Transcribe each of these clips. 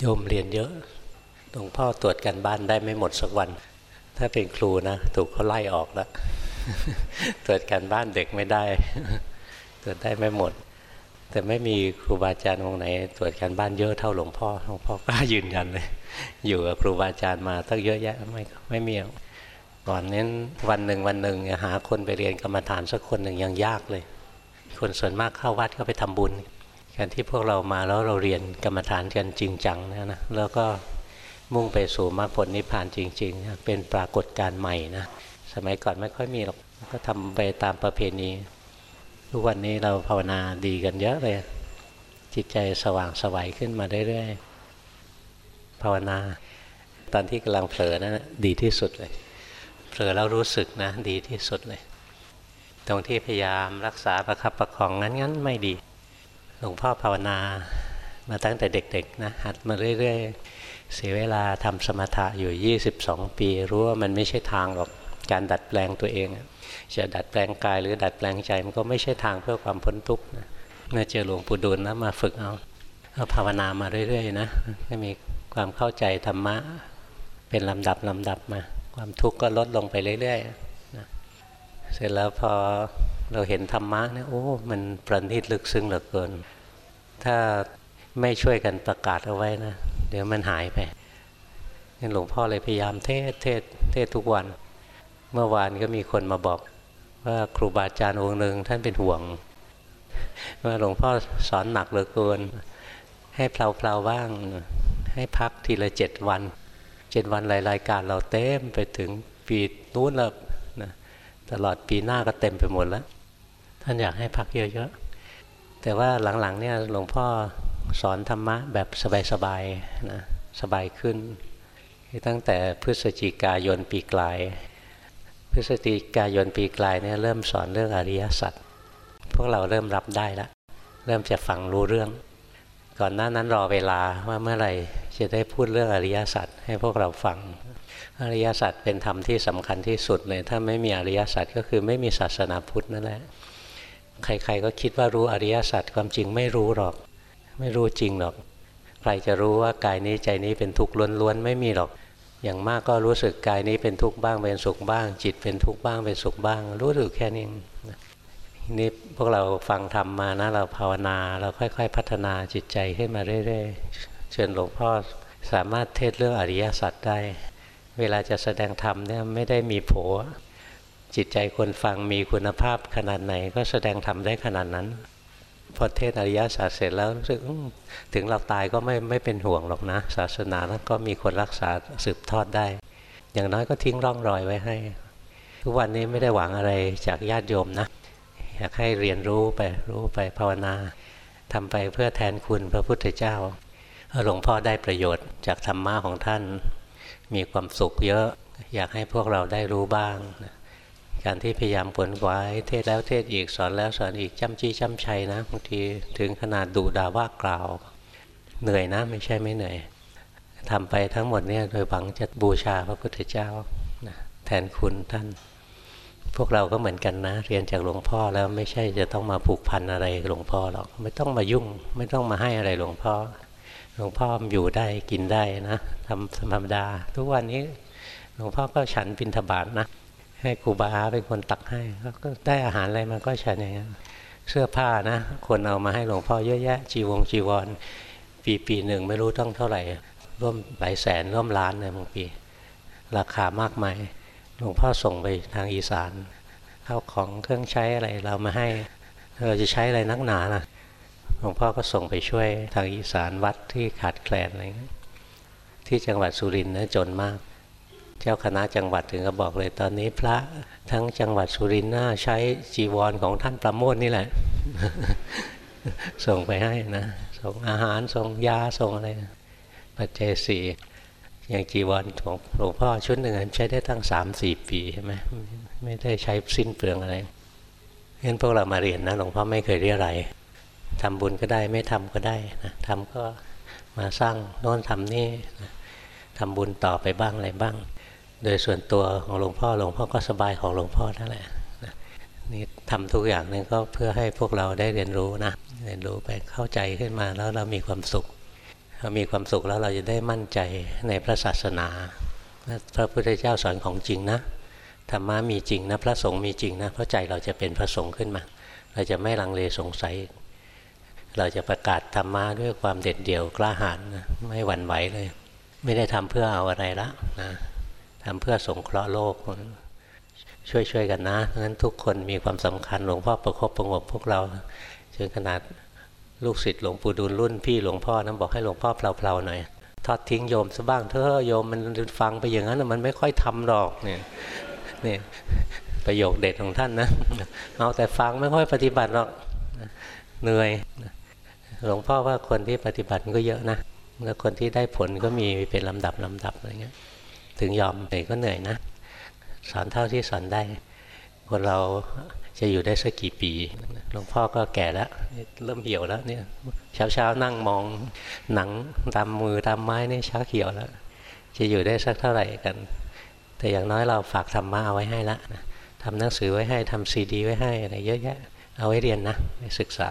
โยมเรียนเยอะหลวงพ่อตรวจกันบ้านได้ไม่หมดสักวัน ถ้าเป็นครูนะ ถูกเขาไล่ออกแล้วตรวจกันบ้านเด็กไม่ได้ ตรวจได้ไม่หมด แต่ไม่มีครูบาอาจารย์องค์ไหน ตรวจกันบ้านเยอะเท่าหลวงพ่อหลวงพ่อกล้ายืนยันเลย อยู่กับครูบาอาจารย์มาตั้งเยอะแยะไม่ไม่มีก่อนนี้วันหนึ่งวันหนึ่งหาคนไปเรียนกรรมฐานสักคนหนึ่งยังยากเลย คนส่วนมากเข้าวัดก็ไปทำบุญ การที่พวกเรามาแล้วเราเรียนกรรมฐานกันจริงจังนะนะแล้วก็มุ่งไปสู่มรรคผลนิพพานจริงๆนะเป็นปรากฏการณ์ใหม่นะสมัยก่อนไม่ค่อยมีหรอกก็ทำไปตามประเพณีทุกวันนี้เราภาวนาดีกันเยอะเลย จิตใจสว่างสวัยขึ้นมาเรื่อยๆภาวนา ตอนที่กำลังเผลอนะั้นดีที่สุดเลยเผลอแล้วรู้สึกนะ ดีที่สุดเลย ตรงที่พยายามรักษาประคับประคองงั้นงั้นไม่ดี หลวงพ่อภาวนามาตั้งแต่เด็กๆนะหัดมาเรื่อยๆเสียเวลาทำสมถะอยู่ 22 ปี รู้ว่ามันไม่ใช่ทางหรอกการดัดแปลงตัวเองจะดัดแปลงกายหรือดัดแปลงใจมันก็ไม่ใช่ทางเพื่อความพ้นทุกข์นะเมื่อเจอหลวงปู่ดูลนะมาฝึกเอาก็ภาวนามาเรื่อยๆนะก็มีความเข้าใจธรรมะเป็นลำดับลำดับมา ความทุกข์ก็ลดลงไปเรื่อยๆนะเสร็จแล้วพอ เราเห็นธรรมะเนี่ยโอ้มันประณีตลึกซึ้งเหลือเกิน ถ้าไม่ช่วยกันประกาศเอาไว้นะ เดี๋ยวมันหายไปนี่หลวงพ่อเลยพยายามเทศเทศเทศทุกวัน เมื่อวานก็มีคนมาบอกว่าครูบาอาจารย์องค์หนึ่งท่านเป็นห่วง ว่าหลวงพ่อสอนหนักเหลือเกิน ให้เพลาๆบ้าง ให้พักทีละเจ็ดวันเจ็ดวันรายการเราเต็มไปถึงปีนู้นแล้วนะตลอดปีหน้าก็เต็มไปหมดแล้ว ท่านอยากให้พักเยอะๆ แต่ว่าหลังๆเนี่ยหลวงพ่อสอนธรรมะแบบสบายๆนะสบายขึ้น ตั้งแต่พฤศจิกายนปีกลาย พฤศจิกายนปีกลายเนี่ยเริ่มสอนเรื่องอริยสัจพวกเราเริ่มรับได้แล้วเริ่มจะฟังรู้เรื่อง ก่อนหน้านั้นรอเวลาว่าเมื่อไหร่จะได้พูดเรื่องอริยสัจให้พวกเราฟังอริยสัจเป็นธรรมที่สำคัญที่สุดเลย ถ้าไม่มีอริยสัจก็คือไม่มีศาสนาพุทธนั่นแหละ ใครๆก็คิดว่ารู้อริยสัจความจริงไม่รู้หรอก ไม่รู้จริงหรอก ใครจะรู้ว่ากายนี้ใจนี้เป็นทุกข์ล้วนๆไม่มีหรอก อย่างมากก็รู้สึกกายนี้เป็นทุกข์บ้างเป็นสุขบ้าง จิตเป็นทุกข์บ้างเป็นสุขบ้าง รู้สึกแค่นี้นี่พวกเราฟังธรรมมานะเราภาวนาเราค่อย ๆ พัฒนาจิตใจขึ้นมาเรื่อยๆเชิญหลวงพ่อสามารถเทศเรื่องอริยสัจได้ เวลาจะแสดงธรรมเนี่ยไม่ได้มีโผ จิตใจคนฟังมีคุณภาพขนาดไหน ก็แสดงทำได้ขนาดนั้น พอเทศอริยศาสตร์เสร็จแล้วรู้สึกถึงเราตายก็ไม่ไม่เป็นห่วงหรอกนะ ศาสนาแล้วก็มีคนรักษาสืบทอดได้ อย่างน้อยก็ทิ้งร่องรอยไว้ให้ ทุกวันนี้ไม่ได้หวังอะไรจากญาติโยมนะอยากให้เรียนรู้ไปรู้ไปภาวนาทำไปเพื่อแทนคุณพระพุทธเจ้าหลวงพ่อได้ประโยชน์จากธรรมะของท่าน มีความสุขเยอะ อยากให้พวกเราได้รู้บ้างนะ การที่พยายามผลไว้เทศแล้วเทศอีกสอนแล้วสอนอีกจำจี้จำชัยนะบางทีถึงขนาดดูด่าว่ากล่าว เหนื่อยนะไม่ใช่ไม่เหนื่อยทำไปทั้งหมดเนี่ยโดยหวังจะบูชาพระพุทธเจ้านะแทนคุณท่าน พวกเราก็เหมือนกันนะ เรียนจากหลวงพ่อแล้วไม่ใช่จะต้องมาผูกพันอะไรหลวงพ่อหรอกไม่ต้องมายุ่ง ไม่ต้องมาให้อะไรหลวงพ่อหลวงพ่ออยู่ได้กินได้นะทำธรรมดา ทุกวันนี้หลวงพ่อก็ฉันบินทบาทนะ ให้ครูบาอาเป็นคนตักให้ก็ได้อาหารอะไรมันก็ฉันอย่างนี้เสื้อผ้านะ คนเอามาให้หลวงพ่อเยอะแยะ จีวงจีวร ปีปีหนึ่งไม่รู้ต้องเท่าไหร่ ร่วมหลายแสนร่วมล้านเลยบางปี ราคามากมายหลวงพ่อส่งไปทางอีสานเข้าของเครื่องใช้อะไรเรามาให้ เราจะใช้อะไรนักหนานะหลวงพ่อก็ส่งไปช่วยทางอีสานวัดที่ขาดแคลนอะไรที่จังหวัดสุรินทร์นะจนมาก เจ้าคณะจังหวัดถึงก็บอกเลยตอนนี้พระทั้งจังหวัดสุรินทร์น่าใช้จีวรของท่านประโมทนี่แหละ ส่งไปให้นะ ส่งอาหารส่งยาส่งอะไร ปัจเจศีอย่างจีวรของหลวงพ่อชุดหนึ่งใช้ได้ตั้งสามสี่ปีใช่ไหมไม่ได้ใช้สิ้นเปลืองอะไรเห็นพวกเรามาเรียนนะหลวงพ่อไม่เคยเรียอะไรทำบุญก็ได้ไม่ทำก็ได้นะทำก็มาสร้างโน้นทำนี่นะทำบุญต่อไปบ้างอะไรบ้าง โดยส่วนตัวของหลวงพ่อหลวงพ่อก็สบายของหลวงพ่อนั่นแหละนี่ทำทุกอย่างนี่ก็เพื่อให้พวกเราได้เรียนรู้นะเรียนรู้ไปเข้าใจขึ้นมาแล้วเรามีความสุขเรามีความสุขแล้วเราจะได้มั่นใจในพระศาสนาพระพุทธเจ้าสอนของจริงนะธรรมะมีจริงนะพระสงฆ์มีจริงนะเพราะใจเราจะเป็นพระสงฆ์ขึ้นมา เราจะไม่ลังเลสงสัย เราจะประกาศธรรมะด้วยความเด็ดเดี่ยวกล้าหาญนะไม่หวั่นไหวเลย ไม่ได้ทำเพื่อเอาอะไรละนะ ทำเพื่อสงเคราะห์โลก ช่วยๆกันนะงั้นทุกคนมีความสำคัญหลวงพ่อประคบประงบพวกเราจนขนาดลูกศิษย์หลวงปู่ดูลรุ่นพี่หลวงพ่อนะบอกให้หลวงพ่อเพลาๆหน่อยทอดทิ้งโยมซะบ้างเถอะโยมมันฟังไปอย่างนั้นมันไม่ค่อยทำหรอกเนี่ยเนี่ยประโยคเด็ดของท่านนะเอาแต่ฟังไม่ค่อยปฏิบัติหรอกเหนื่อยหลวงพ่อว่าคนที่ปฏิบัติก็เยอะนะแล้วคนที่ได้ผลก็มีเป็นลำดับลำดับอะไรเงี้ย ถึงยอมเหนื่อยก็เหนื่อยนะสอนเท่าที่สอนได้ คนเราจะอยู่ได้สักกี่ปีหลวงพ่อก็แก่แล้ว เริ่มเหี่ยวแล้วเนี่ยเช้าเช้านั่งมองหนังตามมือตามไม้นี่ชักเหี่ยวแล้ว จะอยู่ได้สักเท่าไหร่กัน แต่อย่างน้อยเราฝากธรรมะเอาไว้ให้ละทำหนังสือไว้ให้ทำซีดี ไว้ให้อะไรเยอะแยะ เอาไว้เรียนนะไปศึกษา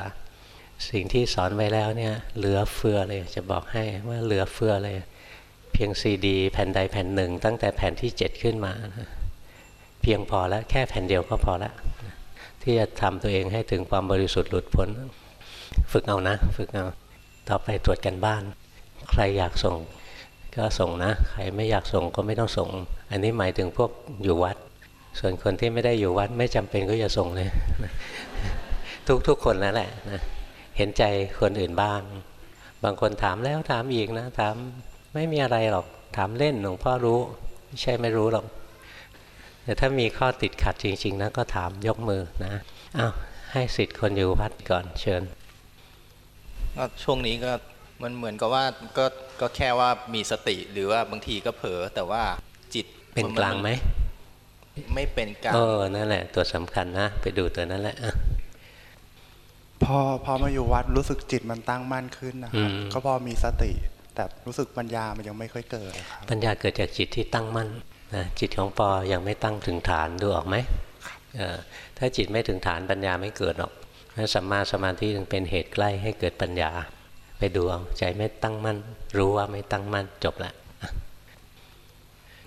สิ่งที่สอนไว้แล้วเนี่ยเหลือเฟือเลยจะบอกให้ว่าเหลือเฟือเลย เพียงซีดีแผ่นใดแผ่นหนึ่ง ตั้งแต่แผ่นที่เจ็ดขึ้นมา เพียงพอแล้วแค่แผ่นเดียวก็พอแล้วที่จะทำตัวเองให้ถึงความบริสุทธิ์หลุดพ้น ฝึกเอานะ ฝึกเอาต่อไปตรวจกันบ้าน ใครอยากส่งก็ส่งนะ ใครไม่อยากส่งก็ไม่ต้องส่ง อันนี้หมายถึงพวกอยู่วัด ส่วนคนที่ไม่ได้อยู่วัดไม่จำเป็นก็อย่าส่งเลยทุกๆคนนั่นแหละนะเห็นใจคนอื่นบ้าง บางคนถามแล้วถามอีกนะ ถาม ไม่มีอะไรหรอกถามเล่นหลวงพ่อรู้ ไม่ใช่ไม่รู้หรอกแต่ถ้ามีข้อติดขัดจริง ๆนะก็ถามยกมือนะอ้าวให้สิทธิ์คนอยู่วัดก่อนเชิญก็ช่วงนี้ก็มันเหมือนกับว่าก็ก็แค่ว่ามีสติหรือว่าบางทีก็เผลอแต่ว่าจิตเป็นกลางไหมไม่เป็นกลางเออนั่นแหละ ตัวสำคัญนะ ไปดูตัวนั้นแหละพอพอมาอยู่วัดรู้สึกจิตมันตั้งมั่นขึ้นนะครับก็พอมีสติ แต่รู้สึกปัญญามันยังไม่ค่อยเกิดครับปัญญาเกิดจากจิตที่ตั้งมั่นนะจิตของปอยังไม่ตั้งถึงฐานดูออกไหมถ้าจิตไม่ถึงฐานปัญญาไม่เกิดหรอกสัมมาสมาธิถึงเป็นเหตุใกล้ให้เกิดปัญญา ไปดูเอาใจไม่ตั้งมั่น รู้ว่าไม่ตั้งมั่นจบละ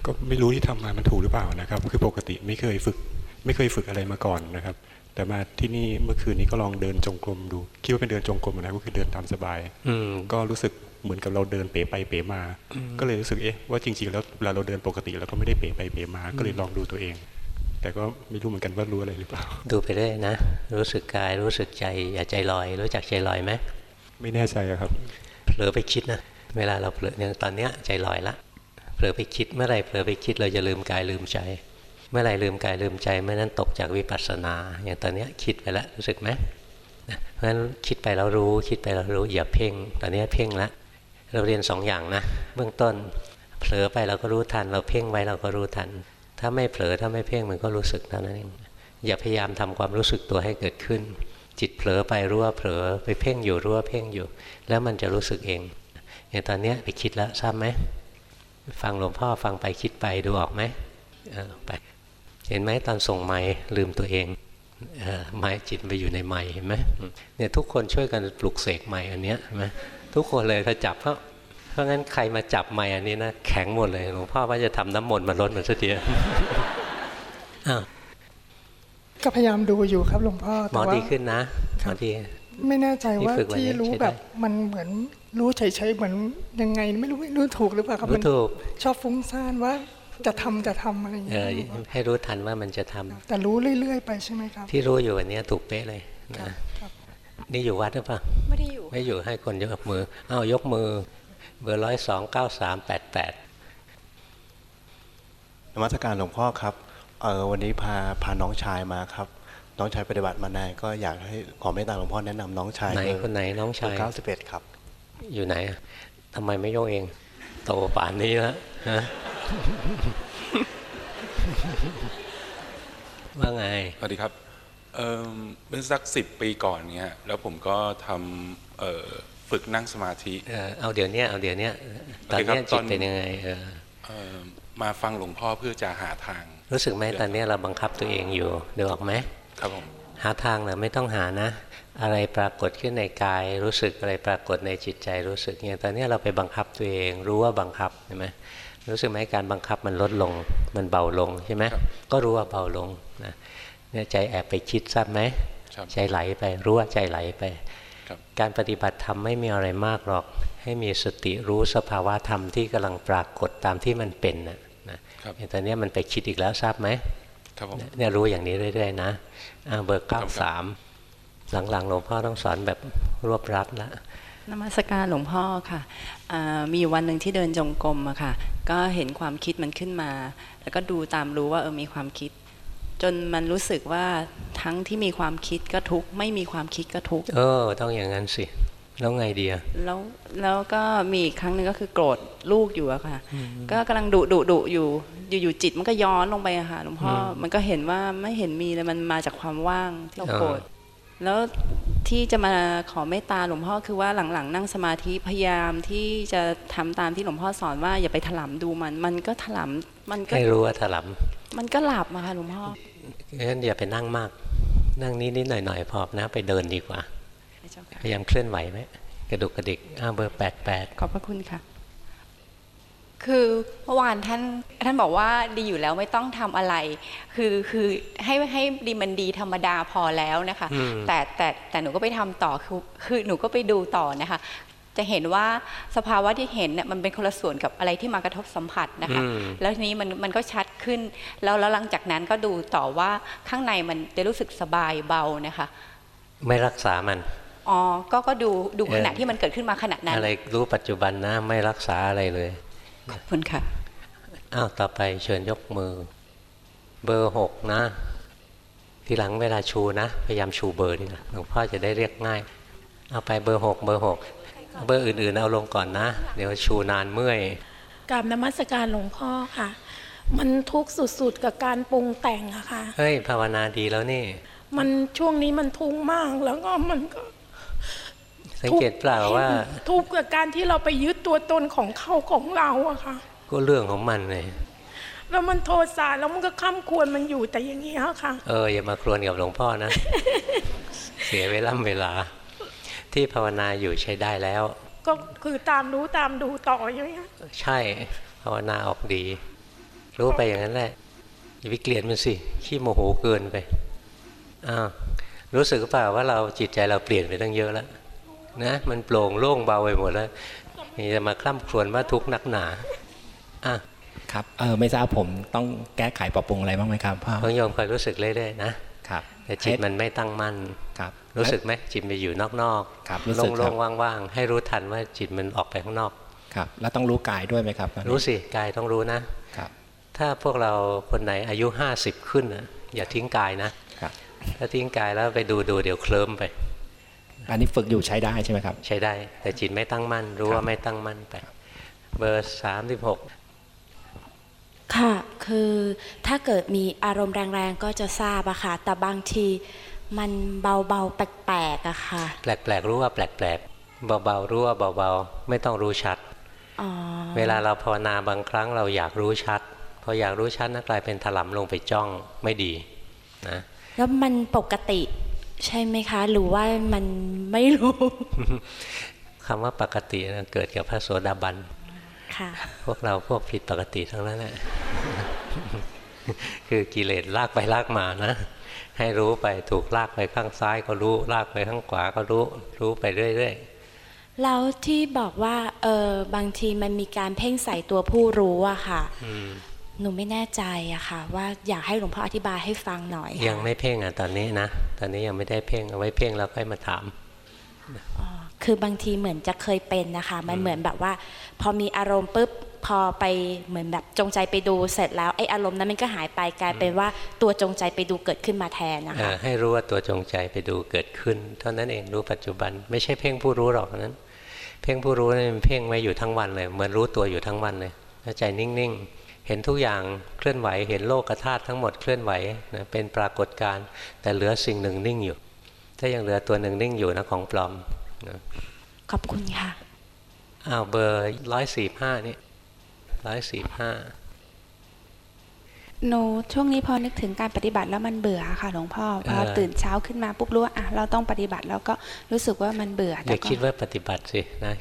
ก็ไม่รู้ที่ทำมามันถูกหรือเปล่านะครับ คือปกติไม่เคยฝึก ไม่เคยฝึกอะไรมาก่อนนะครับ แต่มาที่นี่เมื่อคืนนี้ก็ลองเดินจงกรมดู คิดว่าเป็นเดินจงกรมนะก็คือเดินตามสบาย อืก็รู้สึก เหมือนกับเราเดินเป๋ไปเป๋มา ก็เลยรู้สึกเอ๊ะว่าจริงๆแล้วเวลาเราเดินปกติเราก็ไม่ได้เป๋ไปเป๋มา ก็เลยลองดูตัวเอง แต่ก็ไม่รู้เหมือนกันว่ารู้อะไรหรือเปล่า ดูไปเรื่อยนะ รู้สึกกายรู้สึกใจอย่าใจลอย รู้จักใจลอยไหมไม่แน่ใจครับเผลอไปคิดนะเวลาเราเผลออย่างตอนเนี้ยใจลอยละเผลอไปคิดเมื่อไรเผลอไปคิดเราจะลืมกายลืมใจ เมื่อไรลืมกายลืมใจเมื่อนั้นตกจากวิปัสสนา อย่างตอนเนี้ยคิดไปแล้วรู้สึกไหมเพราะฉะนั้นคิดไปแล้วรู้คิดไปแล้วรู้อย่าเพ่ง ตอนนี้เพ่งแล้ว เราเรียนสองอย่างนะเบื้องต้น เผลอไปเราก็รู้ทัน เราเพ่งไว้เราก็รู้ทัน ถ้าไม่เผลอถ้าไม่เพ่งมันก็รู้สึกเท่านั้นเองอย่าพยายามทำความรู้สึกตัวให้เกิดขึ้น จิตเผลอไปรู้ว่าเผลอไปเพ่งอยู่รู้ว่าเพ่งอยู่ แล้วมันจะรู้สึกเองอย่างตอนนี้ไปคิดแล้วทราบไหมฟังหลวงพ่อฟังไปคิดไปดูออกไหมไปเห็นไหมตอนส่งไม้ลืมตัวเองไม้จิตไปอยู่ในไม้เห็นไหมเนี่ยทุกคนช่วยกันปลุกเสกไม้อันเนี้ยเห็นไหม ทุกคนเลยถ้าจับเพราะเพราะงั้นใครมาจับไม้อันนี้นะแข็งหมดเลยหลวงพ่อว่าจะทำน้ำมนต์มาลดมันสักทีก็พยายามดูอยู่ครับหลวงพ่อหมอดีขึ้นนะหมอดีไม่แน่ใจว่าที่รู้แบบมันเหมือนรู้เฉยๆเหมือนยังไง ไม่รู้ไม่รู้ถูกหรือเปล่าครับมันถูกชอบฟุ้งซ่านว่าจะทำจะทำอะไรอย่างเงี้ยให้รู้ทันว่ามันจะทำแต่รู้เรื่อยๆ ไปใช่ไหมครับ ที่รู้อยู่วันนี้ถูกเป๊ะเลยนะ นี่อยู่วัดหรือเปล่าไม่ได้อยู่ ไม่อยู่ให้คนยกมืออ้าวยกมือ เบอร์ร้อยสองเก้าสามแปดแปดนมัสการหลวงพ่อครับเออวันนี้พาพาน้องชายมาครับ น้องชายปฏิบัติมานานก็อยากให้ขอเมตตาหลวงพ่อแนะนำน้องชายไหนคนไหนน้องชายเก้าสิบเอ็ดครับ อยู่ไหนทำไมไม่ยกเอง โตป่านนี้แล้วฮะว่าไงสวัสดีครับ เออเป็นสักสิบปีก่อนเนี่ยแล้วผมก็ทำเออฝึกนั่งสมาธิเอาเดี๋ยวนี้เอาเดี๋ยวนี้ตอนนี้จิตเป็นยังไงมาฟังหลวงพ่อเพื่อจะหาทาง รู้สึกไหมตอนนี้เราบังคับตัวเองอยู่เดี๋ยวออกไหมครับผมหาทางเหรอไม่ต้องหานะ อะไรปรากฏขึ้นในกาย รู้สึกอะไรปรากฏในจิตใจรู้สึกอย่างตอนนี้เราไปบังคับตัวเอง รู้ว่าบังคับใช่ไหมรู้สึกไหมการบังคับมันลดลง มันเบาลงใช่ไหมก็รู้ว่าเบาลงนะ เนี่ยใจแอบไปคิดทราบไหมใจไหลไปรู้ว่าใจไหลไป การปฏิบัติธรรมไม่มีอะไรมากหรอก ให้มีสติรู้สภาวะธรรมที่กำลังปรากฏตามที่มันเป็นนะนะตอนนี้มันไปคิดอีกแล้วทราบไหมเนี่ยรู้อย่างนี้เรื่อยๆนะเบอร์เก้าสามหลังๆหลวงพ่อต้องสอนแบบรวบรัดแล้วนมัสการหลวงพ่อค่ะมีวันหนึ่งที่เดินจงกรมอะค่ะ ก็เห็นความคิดมันขึ้นมา แล้วก็ดูตามรู้ว่าเออมีความคิด จนมันรู้สึกว่าทั้งที่มีความคิดก็ทุกข์ไม่มีความคิดก็ทุกข์เออ ต้องอย่างนั้นสิแล้วไงดีอะแล้วแล้วก็มีอีกครั้งหนึ่งก็คือโกรธลูกอยู่อะค่ะ ก็กำลังดุดุดุอยู่อยู่จิตมันก็ย้อนลงไปอะค่ะหลวงพ่อมันก็เห็นว่าไม่เห็นมีเลยมันมาจากความว่างที่เราโกรธแล้วที่จะมาขอเมตตาหลวงพ่อคือว่าหลังๆ นั่งสมาธิพยายามที่จะทำตามที่หลวงพ่อสอนว่าอย่าไปถลำดูมัน มันก็ถลำมันก็ให้รู้ว่าถลำมันก็หลับมาค่ะหลวงพ่อ งั้นอย่าไปนั่งมาก นั่งนิดนิดหน่อยหน่อยพอนะ ไปเดินดีกว่าพยายามเคลื่อนไหวไหมกระดุกกระดิกอ้าเบอร์แปดแปดขอบพระคุณค่ะ คือเมื่อวานท่านท่านบอกว่าดีอยู่แล้วไม่ต้องทำอะไร คือคือให้ให้ดีมันดีธรรมดาพอแล้วนะคะ แต่แต่แต่หนูก็ไปทำต่อคือคือหนูก็ไปดูต่อนะคะ จะเห็นว่าสภาวะที่เห็นเนี่ยมันเป็นคนละส่วนกับอะไรที่มากระทบสัมผัสนะคะ แล้วทีนี้มันมันก็ชัดขึ้น แล้วแล้วหลังจากนั้นก็ดูต่อว่าข้างในมันจะรู้สึกสบายเบานะคะ ไม่รักษามันอ๋อก็ก็ดูดูขณะที่มันเกิดขึ้นมาขณะนั้นอะไรรู้ปัจจุบันนะไม่รักษาอะไรเลยขอบคุณค่ะอ้าวต่อไปเชิญยกมือ เบอร์หกนะ ทีหลังเวลาชูนะ พยายามชูเบอร์ดีนะหลวงพ่อจะได้เรียกง่าย เอาไปเบอร์หกเบอร์หก เบอร์อื่นๆเอาลงก่อนนะ เดี๋ยวชูนานเมื่อยกราบนมัสการหลวงพ่อค่ะ มันทุกข์สุดๆกับการปรุงแต่งอะค่ะเฮ้ยภาวนาดีแล้วนี่ มันช่วงนี้มันทุกข์มากแล้วก็มันก็สังเกตเปล่าว่า ทุกข์กับการที่เราไปยึดตัวตนของเขาของเราอะค่ะก็เรื่องของมันเลยแล้วมันโทษสารแล้วมันก็ค้ำควรมันอยู่แต่อย่างนี้ค่ะ เอออย่ามาครวญกับหลวงพ่อนะ เสียเวลาเวลา ที่ภาวนาอยู่ใช้ได้แล้ว ก็คือตามรู้ตามดูต่ออย่างนี้ใช่ภาวนาออกดี รู้ไปอย่างนั้นแหละอย่าไปเกลียดมันสิขี้โมโหเกินไปอ้าวรู้สึกเปล่าว่าเราจิตใจเราเปลี่ยนไปตั้งเยอะแล้วนะมันโปร่งโล่งเบาไปหมดแล้วนี่จะมาคล่ำครวญว่าทุกนักหนาอะครับเออไม่ทราบผมต้องแก้ไขปรับปรุงอะไรบ้างไหมครับพ่อต้องยอมคอยรู้สึกเรื่อยๆนะครับแต่จิตมันไม่ตั้งมั่นครับ รู้สึกไหมจิตมันอยู่นอกๆครับโล่งๆว่างๆให้รู้ทันว่าจิตมันออกไปข้างนอกครับ แล้วต้องรู้กายด้วยไหมครับรู้สิกายต้องรู้นะครับถ้าพวกเราคนไหนอายุห้าสิบขึ้นนะอย่าทิ้งกายนะครับถ้าทิ้งกายแล้วไปดูดูเดี๋ยวเคลิ้มไป อันนี้ฝึกอยู่ใช้ได้ใช่ไหมครับ ใช้ได้ แต่จิตไม่ตั้งมั่น รู้ว่าไม่ตั้งมั่นไป เบอร์สามสิบหกค่ะ คือถ้าเกิดมีอารมณ์แรงๆ ก็จะทราบอะค่ะ แต่บางที มันเบาๆแปลกๆอะค่ะ แปลกๆรู้ว่าแปลกๆเบาๆรู้ว่าเบาๆไม่ต้องรู้ชัดเวลาเราภาวนาบางครั้งเราอยากรู้ชัดพออยากรู้ชัดนักกลายเป็นถลำลงไปจ้องไม่ดีนะแล้วมันปกติใช่ไหมคะ หรือว่ามันไม่รู้ คำว่าปกตินะเกิดกับพระโสดาบันพวกเราพวกผิดปกติทั้งนั้นแหละคือกิเลสลากไปลากมานะ ให้รู้ไปถูกลากไปข้างซ้ายก็รู้ ลากไปข้างขวาก็รู้ รู้ไปเรื่อยๆแล้วที่บอกว่าเออบางทีมันมีการเพ่งใส่ตัวผู้รู้อะค่ะหนูไม่แน่ใจอะค่ะ ว่าอยากให้หลวงพ่ออธิบายให้ฟังหน่อย ยังไม่เพ่งอะตอนนี้นะตอนนี้ยังไม่ได้เพ่งเอาไว้เพ่งแล้วค่อยมาถามคือบางทีเหมือนจะเคยเป็นนะคะ มันเหมือนแบบว่า พอมีอารมณ์ปุ๊บ พอไปเหมือนแบบจงใจไปดูเสร็จแล้วไอ้อารมณ์นั้นมันก็หายไปกลายเป็นว่าตัวจงใจไปดูเกิดขึ้นมาแทนนะคะให้รู้ว่าตัวจงใจไปดูเกิดขึ้น เท่านั้นเองรู้ปัจจุบัน ไม่ใช่เพ่งผู้รู้หรอกนั้น เพ่งผู้รู้นี่มันเพ่งไว้อยู่ทั้งวันเลยเหมือนรู้ตัวอยู่ทั้งวันเลยใจนิ่งๆ เห็นทุกอย่างเคลื่อนไหวเห็นโลกธาตุทั้งหมดเคลื่อนไหวนะเป็นปรากฏการณ์แต่เหลือสิ่งหนึ่งนิ่งอยู่ ถ้ายังเหลือตัวหนึ่งนิ่งอยู่นะของปลอมนะขอบคุณค่ะอ้าวเบอร์ร้อยสี่ห้านี่ ร้อยสี่ห้าหนูช่วงนี้พอนึกถึงการปฏิบัติแล้วมันเบื่อค่ะหลวงพ่อพอตื่นเช้าขึ้นมาปุ๊บรู้ว่าอะเราต้องปฏิบัติแล้วก็รู้สึกว่ามันเบื่ออย่าคิดว่าปฏิบัติสินะ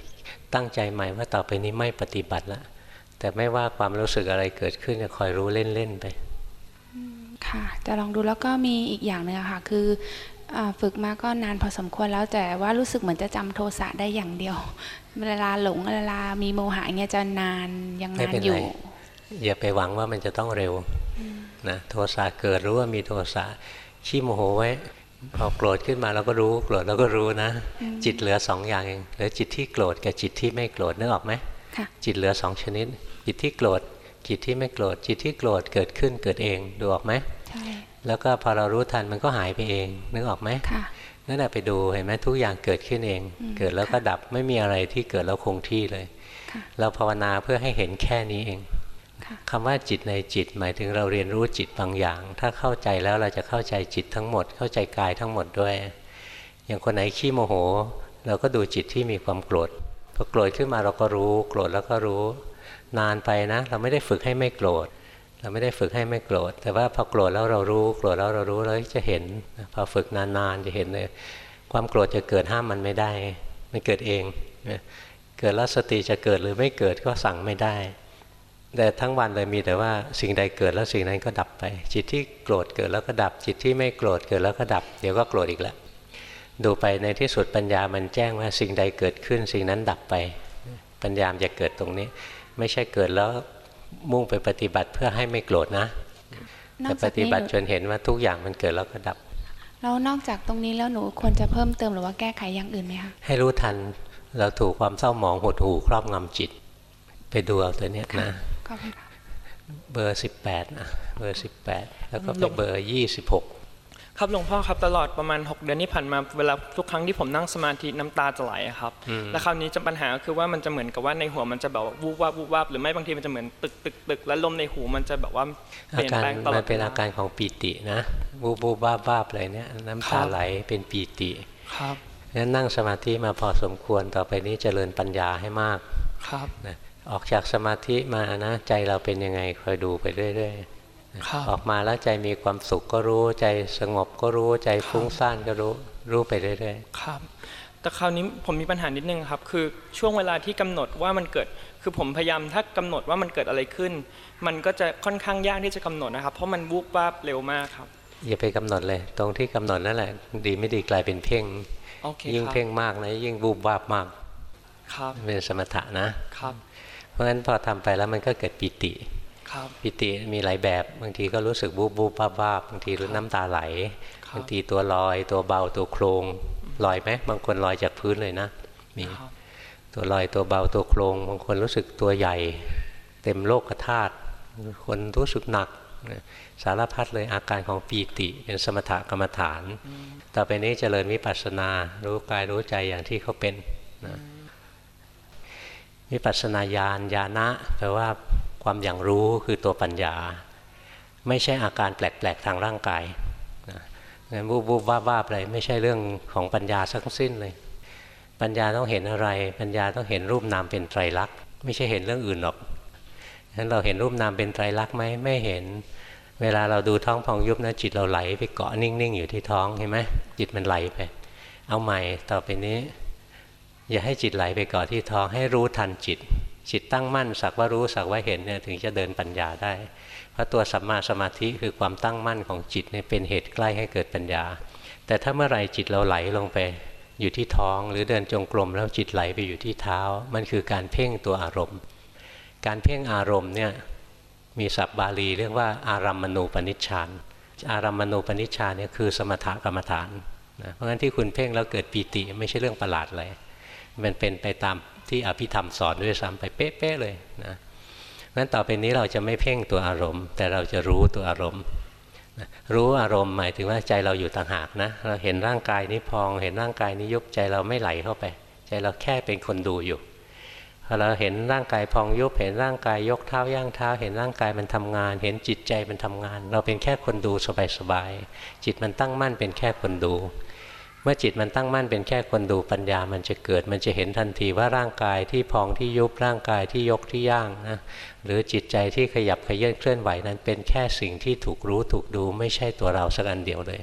ตั้งใจใหม่ว่าต่อไปนี้ไม่ปฏิบัติละแต่ไม่ว่าความรู้สึกอะไรเกิดขึ้นจะคอยรู้เล่นๆไปค่ะจะลองดูแล้วก็มีอีกอย่างหนึ่งค่ะ คือ ฝึกมาก็นานพอสมควรแล้วแต่ว่ารู้สึกเหมือนจะจำโทสะได้อย่างเดียว เวลาหลงเวลามีโมหะเงี้ยจะนานยังนานอยู่อย่าไปหวังว่ามันจะต้องเร็วนะโทสะเกิดรู้ว่ามีโทสะขี้โมโหไว้พอโกรธขึ้นมาเราก็รู้โกรธเราก็รู้นะ จิตเหลือสองอย่างเองเหลือจิตที่โกรธกับจิตที่ไม่โกรธนึกออกไหมจิตเหลือสองชนิด จิตที่โกรธจิตที่ไม่โกรธจิตที่โกรธเกิดขึ้นเกิดเองดูออกไหม แล้วก็พอเรารู้ทันมันก็หายไปเองนึกออกไหมนั่นแหละไปดูเห็นไหมทุกอย่างเกิดขึ้นเอง เกิดแล้วก็ดับไม่มีอะไรที่เกิดแล้วคงที่เลย เราภาวนาเพื่อให้เห็นแค่นี้เองคำว่าจิตในจิต หมายถึงเราเรียนรู้จิตบางอย่าง ถ้าเข้าใจแล้วเราจะเข้าใจจิตทั้งหมด เข้าใจกายทั้งหมดด้วย อย่างคนไหนขี้โมโห เราก็ดูจิตที่มีความโกรธพอโกรธขึ้นมาเราก็รู้ โกรธแล้วก็รู้ นานไปนะ เราไม่ได้ฝึกให้ไม่โกรธ เราไม่ได้ฝึกให้ไม่โกรธ แต่ว่าพอโกรธแล้วเรารู้ โกรธแล้วเรารู้แล้วจะเห็น พอฝึกนานๆจะเห็นเลยความโกรธจะเกิดห้ามมันไม่ได้ มันเกิดเอง เกิดแล้วสติจะเกิดหรือไม่เกิดก็สั่งไม่ได้ แต่ทั้งวันเลยมีแต่ว่าสิ่งใดเกิดแล้วสิ่งนั้นก็ดับไป จิตที่โกรธเกิดแล้วก็ดับ จิตที่ไม่โกรธเกิดแล้วก็ดับ เดี๋ยวก็โกรธอีกแล้วดูไปในที่สุดปัญญามันแจ้งว่าสิ่งใดเกิดขึ้น สิ่งนั้นดับไป ปัญญามจะเกิดตรงนี้ ไม่ใช่เกิดแล้ว มุ่งไปปฏิบัติเพื่อให้ไม่โกรธนะแต่ปฏิบัติจนเห็นว่าทุกอย่างมันเกิดแล้วก็ดับ แล้วนอกจากตรงนี้แล้วหนูควรจะเพิ่มเติมหรือว่าแก้ไขอย่างอื่นไหมคะให้รู้ทันเราถูกความเศร้าหมองหดหู่ครอบงำจิต ไปดูเอาตัวเนี้ยนะขอบคุณค่ะเบอร์สิบแปดนะเบอร์สิบแปดแล้วก็ไปเบอร์ยี่สิบหก ครับหลวงพ่อครับตลอดประมาณ 6 เดือนที่ผ่านมาเวลาทุกครั้งที่ผมนั่งสมาธิน้ำตาจะไหลครับแล้วคราวนี้จะปัญหาคือว่ามันจะเหมือนกับว่าในหัวมันจะแบบวูบวาบวูบวาบหรือไม่บางทีมันจะเหมือนตึกตึกตึกแล้วลมในหูมันจะแบบว่าเปลี่ยนแปลงตลอดมันเป็นอาการของปีตินะวูบวูบวาบวาบอะไรเนี้ยน้ำตาไหลเป็นปีติครับงั้นนั่งสมาธิมาพอสมควรต่อไปนี้เจริญปัญญาให้มากครับนะออกจากสมาธิมานะใจเราเป็นยังไงคอยดูไปเรื่อยๆ ออกมาแล้วใจมีความสุขก็รู้ใจสงบก็รู้ใจฟุ้งซ่านก็รู้รู้ไปเรื่อยๆครับ แต่คราวนี้ผมมีปัญหานิดนึงครับ คือช่วงเวลาที่กำหนดว่ามันเกิด คือผมพยายามถ้ากำหนดว่ามันเกิดอะไรขึ้น มันก็จะค่อนข้างยากที่จะกำหนดนะครับ เพราะมันวุบวาบเร็วมากครับอย่าไปกำหนดเลย ตรงที่กำหนดนั่นแหละ ดีไม่ดีกลายเป็นเพ่ง ยิ่งเพ่งมากนะยิ่งวูบวาบมากครับเป็นสมถะนะครับ เพราะฉะนั้นพอทำไปแล้วมันก็เกิดปิติ ปิติมีหลายแบบ บางทีก็รู้สึกบูบบูบบ้าบ้าบางทีรู้น้ำตาไหล บางทีตัวลอย ตัวเบาตัวโครงลอยไหมบางคนลอยจากพื้นเลยนะมีตัวลอยตัวเบาตัวโครงบางคนรู้สึกตัวใหญ่ เต็มโลกธาตุคนรู้สึกหนักสารพัดเลยอาการของปีติเป็นสมถกรรมฐาน ต่อไปนี้เจริญวิปัสสนา รู้กายรู้ใจอย่างที่เขาเป็นนะวิปัสสนาญาณญาณะแปลว่า ความอย่างรู้คือตัวปัญญา ไม่ใช่อาการแปลกๆทางร่างกายงั้นวูบวูบว่าว่าอะไรไม่ใช่เรื่องของปัญญาทั้งสิ้นเลย ปัญญาต้องเห็นอะไร ปัญญาต้องเห็นรูปนามเป็นไตรลักษณ์ไม่ใช่เห็นเรื่องอื่นหรอกงั้นเราเห็นรูปนามเป็นไตรลักษณ์ไหมไม่เห็น เวลาเราดูท้องพองยุบนะจิตเราไหลไปเกาะนิ่งๆอยู่ที่ท้องเห็นไหมจิตมันไหลไป เอาใหม่ต่อไปนี้ อย่าให้จิตไหลไปเก่อนที่ท้องให้รู้ทันจิต จิตตั้งมั่นสักว่ารู้สักว่าเห็นเนี่ยถึงจะเดินปัญญาได้ เพราะตัวสัมมาสมาธิคือความตั้งมั่นของจิตเนี่ยเป็นเหตุใกล้ให้เกิดปัญญา แต่ถ้าเมื่อไรจิตเราไหลลงไปอยู่ที่ท้อง หรือเดินจงกรมแล้วจิตไหลไปอยู่ที่เท้า มันคือการเพ่งตัวอารมณ์ การเพ่งอารมณ์เนี่ยมีศัพท์บาลีเรียกว่าอารัมมณูปนิชฌานอารัมมณูปนิชฌานเนี่ยคือสมถกรรมฐานนะเพราะฉะนั้นที่คุณเพ่งแล้วเกิดปีติไม่ใช่เรื่องประหลาดเลยมันเป็นไปตาม ที่อภิธรรมสอนด้วยซ้ำไปเป๊ะๆเลยนะนั้นต่อไปนี้เราจะไม่เพ่งตัวอารมณ์ แต่เราจะรู้ตัวอารมณ์รู้อารมณ์หมายถึงว่าใจเราอยู่ต่างหากนะ เราเห็นร่างกายนี้พอง เห็นร่างกายนี้ยุบใจเราไม่ไหลเข้าไป ใจเราแค่เป็นคนดูอยู่พอเราเห็นร่างกายพองยุบเห็นร่างกายยกเท้าย่างเท้า เห็นร่างกายมันทำงาน เห็นจิตใจมันทำงาน เราเป็นแค่คนดูสบายๆจิตมันตั้งมั่นเป็นแค่คนดู เมื่อจิตมันตั้งมั่นเป็นแค่คนดูปัญญา มันจะเกิด มันจะเห็นทันทีว่าร่างกายที่พองที่ยุบร่างกายที่ยกที่ย่างนะหรือจิตใจที่ขยับขยื่นเคลื่อนไหวนั้นเป็นแค่สิ่งที่ถูกรู้ถูกดูไม่ใช่ตัวเราสักอันเดียวเลย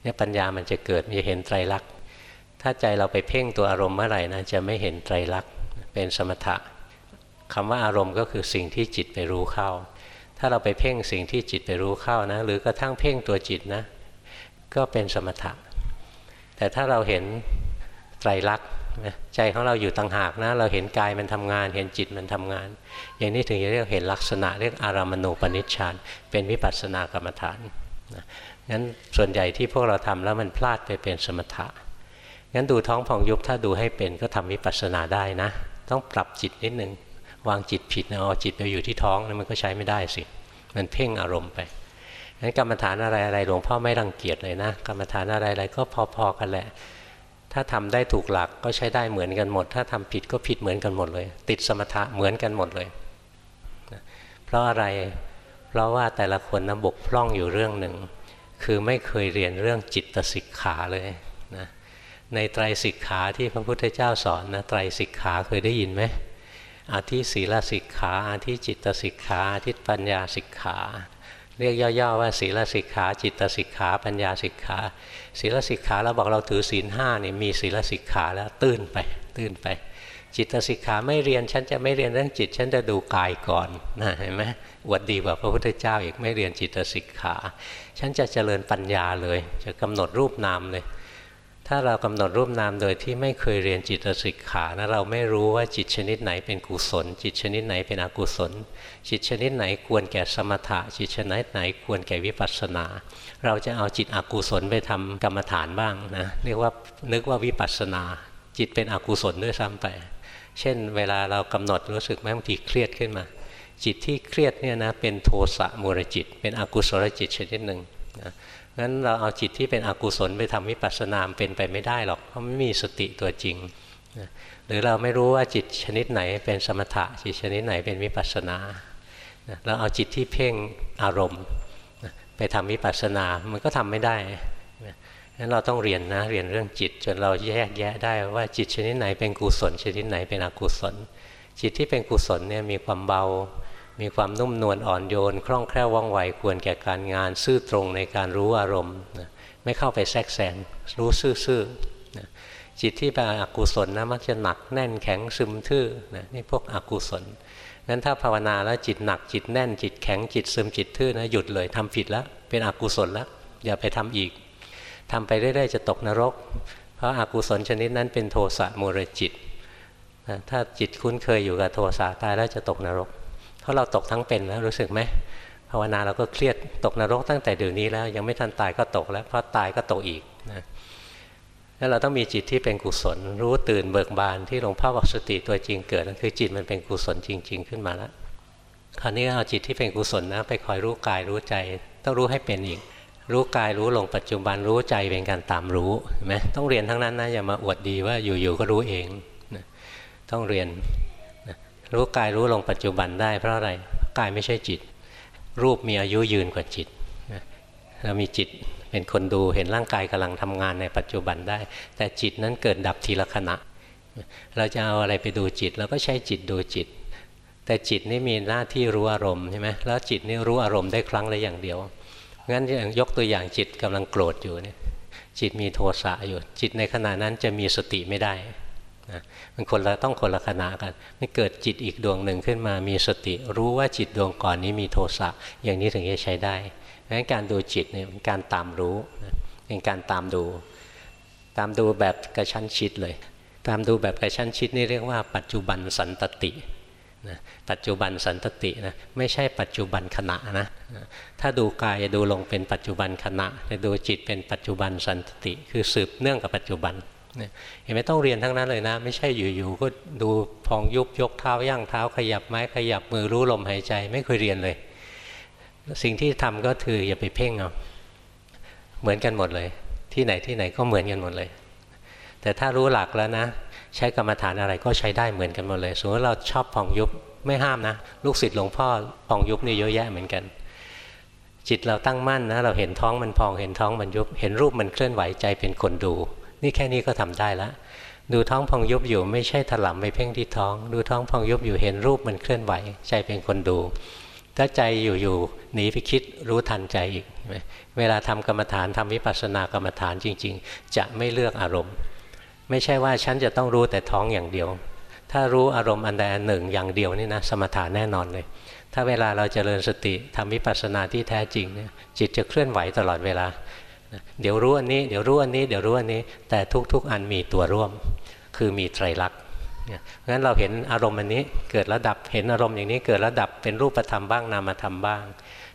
เนี่ยปัญญามันจะเกิดมันจะเห็นไตรลักษณ์ถ้าใจเราไปเพ่งตัวอารมณ์เมื่อไหร่นะจะไม่เห็นไตรลักษณ์เป็นสมถะคำว่าอารมณ์ก็คือสิ่งที่จิตไปรู้เข้า ถ้าเราไปเพ่งสิ่งที่จิตไปรู้เข้านะ หรือกระทั่งเพ่งตัวจิตนะ ก็เป็นสมถะ แต่ถ้าเราเห็นไตรลักษณ์ใจของเราอยู่ต่างหากนะเราเห็นกายมันทำงาน เห็นจิตมันทำงาน อย่างนี้ถึงจะเรียกเห็นลักษณะเรียกอารามณูปนิชฌานเป็นวิปัสสนากรรมฐานนะงั้นส่วนใหญ่ที่พวกเราทำแล้วมันพลาดไปเป็นสมถะงั้นดูท้องผ่องยุบถ้าดูให้เป็นก็ทำวิปัสสนาได้นะ ต้องปรับจิตนิดนึงวางจิตผิดนะเอาจิตไปอยู่ที่ท้องนะมันก็ใช้ไม่ได้สิ มันเพ่งอารมณ์ไป งั้นกรรมฐานอะไรอะไรหลวงพ่อไม่รังเกียจเลยนะกรรมฐานอะไรอะไรก็พอๆกันแหละ ถ้าทำได้ถูกหลักก็ใช้ได้เหมือนกันหมด ถ้าทำผิดก็ผิดเหมือนกันหมดเลย ติดสมถะเหมือนกันหมดเลย เพราะอะไรเพราะว่าแต่ละคนนะบกพร่องอยู่เรื่องหนึ่ง คือไม่เคยเรียนเรื่องจิตสิกขาเลยนะในไตรสิกขาที่พระพุทธเจ้าสอนนะไตรสิกขาเคยได้ยินไหมอาทิศีลสิกขาอาทิจิตสิกขาอาทิปัญญาสิกขา เรียกย่อๆว่าศีลสิกขา จิตสิกขา ปัญญาสิกขาศีลสิกขาเราบอกเราถือศีลห้านี่มีศีลสิกขาแล้วตื้นไป ตื้นไป จิตสิกขาไม่เรียนฉันจะไม่เรียนเรื่องจิต ฉันจะดูกายก่อนนะเห็นไหมอวดดีกว่าพระพุทธเจ้าอีกไม่เรียนจิตสิกขา ฉันจะเจริญปัญญาเลย จะกำหนดรูปนามเลยถ้าเรากำหนดรูปนามโดยที่ไม่เคยเรียนจิตสิกขานะเราไม่รู้ว่าจิตชนิดไหนเป็นกุศล จิตชนิดไหนเป็นอกุศล จิตชนิดไหนควรแก่สมถะ จิตชนิดไหนควรแก่วิปัสสนา เราจะเอาจิตอกุศลไปทำกรรมฐานบ้างนะเรียกว่านึกว่าวิปัสสนา จิตเป็นอกุศลด้วยซ้ำไป เช่น เวลาเรากำหนดรู้สึกไหมบางทีเครียดขึ้นมา จิตที่เครียดเนี่ยนะเป็นโทสะมูรจิต เป็นอกุศลจิตชนิดหนึ่งนะงั้นเราเอาจิตที่เป็นอกุศลไปทำวิปัสสนาเป็นไปไม่ได้หรอกเพราะไม่มีสติตัวจริงหรือเราไม่รู้ว่าจิตชนิดไหนเป็นสมถะจิตชนิดไหนเป็นวิปัสสนา เราเอาจิตที่เพ่งอารมณ์ไปทำวิปัสสนา มันก็ทำไม่ได้งั้นเราต้องเรียนนะเรียนเรื่องจิต จนเราแยกแยะได้ว่าจิตชนิดไหนเป็นกุศล ชนิดไหนเป็นอกุศล จิตที่เป็นกุศลเนี่ยมีความเบา มีความนุ่มนวลอ่อนโยน คล่องแคล่วว่องไวควรแก่การงาน ซื่อตรงในการรู้อารมณ์ไม่เข้าไปแทรกแซงรู้ซื่อๆจิตที่เป็นอกุศลนะมักจะหนักแน่นแข็งซึมทื่อนะนี่พวกอกุศล งั้นถ้าภาวนาแล้วจิตหนักจิตแน่นจิตแข็งจิตซึมจิตทื่อนะหยุดเลยทำผิดแล้ว เป็นอกุศลแล้วอย่าไปทำอีกทำไปเรื่อยๆจะตกนรก เพราะอากุศลชนิดนั้นเป็นโทสะโมรจิตถ้าจิตคุ้นเคยอยู่กับโทสะตายแล้วจะตกนรก เพราะเราตกทั้งเป็นแล้วรู้สึกไหมภาวนาเราก็เครียดตกนรกตั้งแต่เดี๋ยวนี้แล้วยังไม่ทันตายก็ตกแล้วเพราะตายก็ตกอีกนะ แล้วเราต้องมีจิตที่เป็นกุศล รู้ตื่นเบิกบานที่หลวงพ่อบอกสติตัวจริงเกิดนั่นคือจิตมันเป็นกุศลจริง ๆ ขึ้นมาแล้วคราวนี้เอาจิตที่เป็นกุศลนะไปคอยรู้กายรู้ใจ ต้องรู้ให้เป็นอีก รู้กายรู้ลงปัจจุบันรู้ใจเป็นการตามรู้เห็นไหมต้องเรียนทั้งนั้นนะอย่ามาอวดดีว่าอยู่ๆก็รู้เองนะต้องเรียนรู้กายรู้ลงปัจจุบันได้เพราะอะไรกายไม่ใช่จิต รูปมีอายุยืนกว่าจิตเรามีจิต เป็นคนดูเห็นร่างกายกำลังทำงานในปัจจุบันได้ แต่จิตนั้นเกิดดับทีละขณะ เราจะเอาอะไรไปดูจิตเราก็ใช้จิตดูจิต แต่จิตนี่มีหน้าที่รู้อารมณ์ใช่ไหมแล้วจิตนี่รู้อารมณ์ได้ครั้งละอย่างเดียวงั้นยกตัวอย่างจิตกำลังโกรธอยู่เนี่ยจิตมีโทสะอยู่ จิตในขณะนั้นจะมีสติไม่ได้นะมันคนละต้องคนละขณะกันไม่เกิดจิตอีกดวงหนึ่งขึ้นมามีสติ รู้ว่าจิตดวงก่อนนี้มีโทสะอย่างนี้ถึงจะใช้ได้ ราะฉะนั้นการดูจิตเนี่ยเป็นการตามรู้เป็นการตามดู ตามดูแบบกระชั้นชิดเลย ตามดูแบบกระชั้นชิดนี่เรียกว่าปัจจุบันสันตตินะปัจจุบันสันตตินะไม่ใช่ปัจจุบันขณะนะถ้าดูกายจะดูลงเป็นปัจจุบันขณะจะดูจิตเป็นปัจจุบันสันตติ คือสืบเนื่องกับปัจจุบันเห็นไหมต้องเรียนทั้งนั้นเลยนะ ไม่ใช่อยู่ๆก็ดูพองยุบยกเท้าย่างเท้าขยับไม้ขยับมือรู้ลมหายใจไม่เคยเรียนเลย สิ่งที่ทำก็คืออย่าไปเพ่งเอาเหมือนกันหมดเลย ที่ไหนที่ไหนก็เหมือนกันหมดเลย แต่ถ้ารู้หลักแล้วนะ ใช้กรรมฐานอะไรก็ใช้ได้เหมือนกันหมดเลยสมมติเราชอบพองยุบไม่ห้ามนะ ลูกศิษย์หลวงพ่อพองยุบนี่เยอะแยะเหมือนกัน จิตเราตั้งมั่นนะ เราเห็นท้องมันพองเห็นท้องมันยุบ เห็นรูปมันเคลื่อนไหวใจเป็นคนดู นี่แค่นี้ก็ทำได้ล้วดูท้องพองยุบอยู่ไม่ใช่ถลำไปเพ่งที่ท้อง ดูท้องพองยุบอยู่เห็นรูปมันเคลื่อนไหว ใจเป็นคนดู ถ้าใจอยู่ๆหนีไปคิดรู้ทันใจอีก เวลาทำกรรมฐานทำวิปัสสนากรรมฐานจริง ๆ จะไม่เลือกอารมณ์ ไม่ใช่ว่าฉันจะต้องรู้แต่ท้องอย่างเดียว ถ้ารู้อารมณ์อันใดอันหนึ่งอย่างเดียวนี่นะสมถะแน่นอนเลย ถ้าเวลาเราจเจริญสติทำวิปัสสนาที่แท้จริงเนี่ยจิตจะเคลื่อนไหวตลอดเวลาเดี๋ยวรู้อันนี้เดี๋ยวรู้อันนี้เดี๋ยวรู้อันนี้แต่ทุกๆอันมีตัวร่วม คือมีไตรลักษณ์ เพราะฉะนั้นเราเห็นอารมณ์อันนี้เกิดระดับเห็นอารมณ์อย่างนี้เกิดระดับเป็นรูปธรรมบ้างนามธรรมบ้าง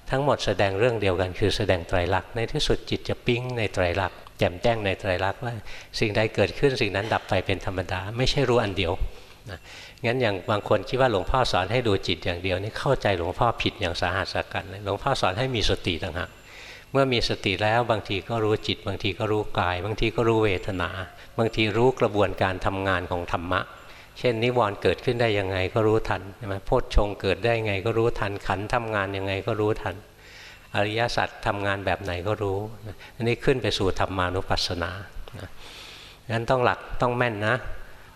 ทั้งหมดแสดงเรื่องเดียวกันคือแสดงไตรลักษณ์ในที่สุดจิตจะปิ้งในไตรลักษณ์แจ่มแจ้งในไตรลักษณ์ว่าสิ่งใดเกิดขึ้นสิ่งนั้นดับไปเป็นธรรมดา ไม่ใช่รู้อันเดียวนะงั้นอย่างบางคนคิดว่าหลวงพ่อสอนให้ดูจิตอย่างเดียวนี่เข้าใจหลวงพ่อผิดอย่างสาหัสกันหลวงพ่อสอนให้มีสติต่างหากเมื่อมีสติแล้วบางทีก็รู้จิต บางทีก็รู้กาย บางทีก็รู้เวทนา บางทีรู้กระบวนการทำงานของธรรมะ เช่นนิวรณ์เกิดขึ้นได้ยังไงก็รู้ทันใช่ไหมโพชฌงเกิดได้ไงก็รู้ทันขันทำงานยังไงก็รู้ทัน อริยสัจทำงานแบบไหนก็รู้ อันนี้ขึ้นไปสู่ธรรมานุปัสสนางั้นต้องหลักต้องแม่นนะ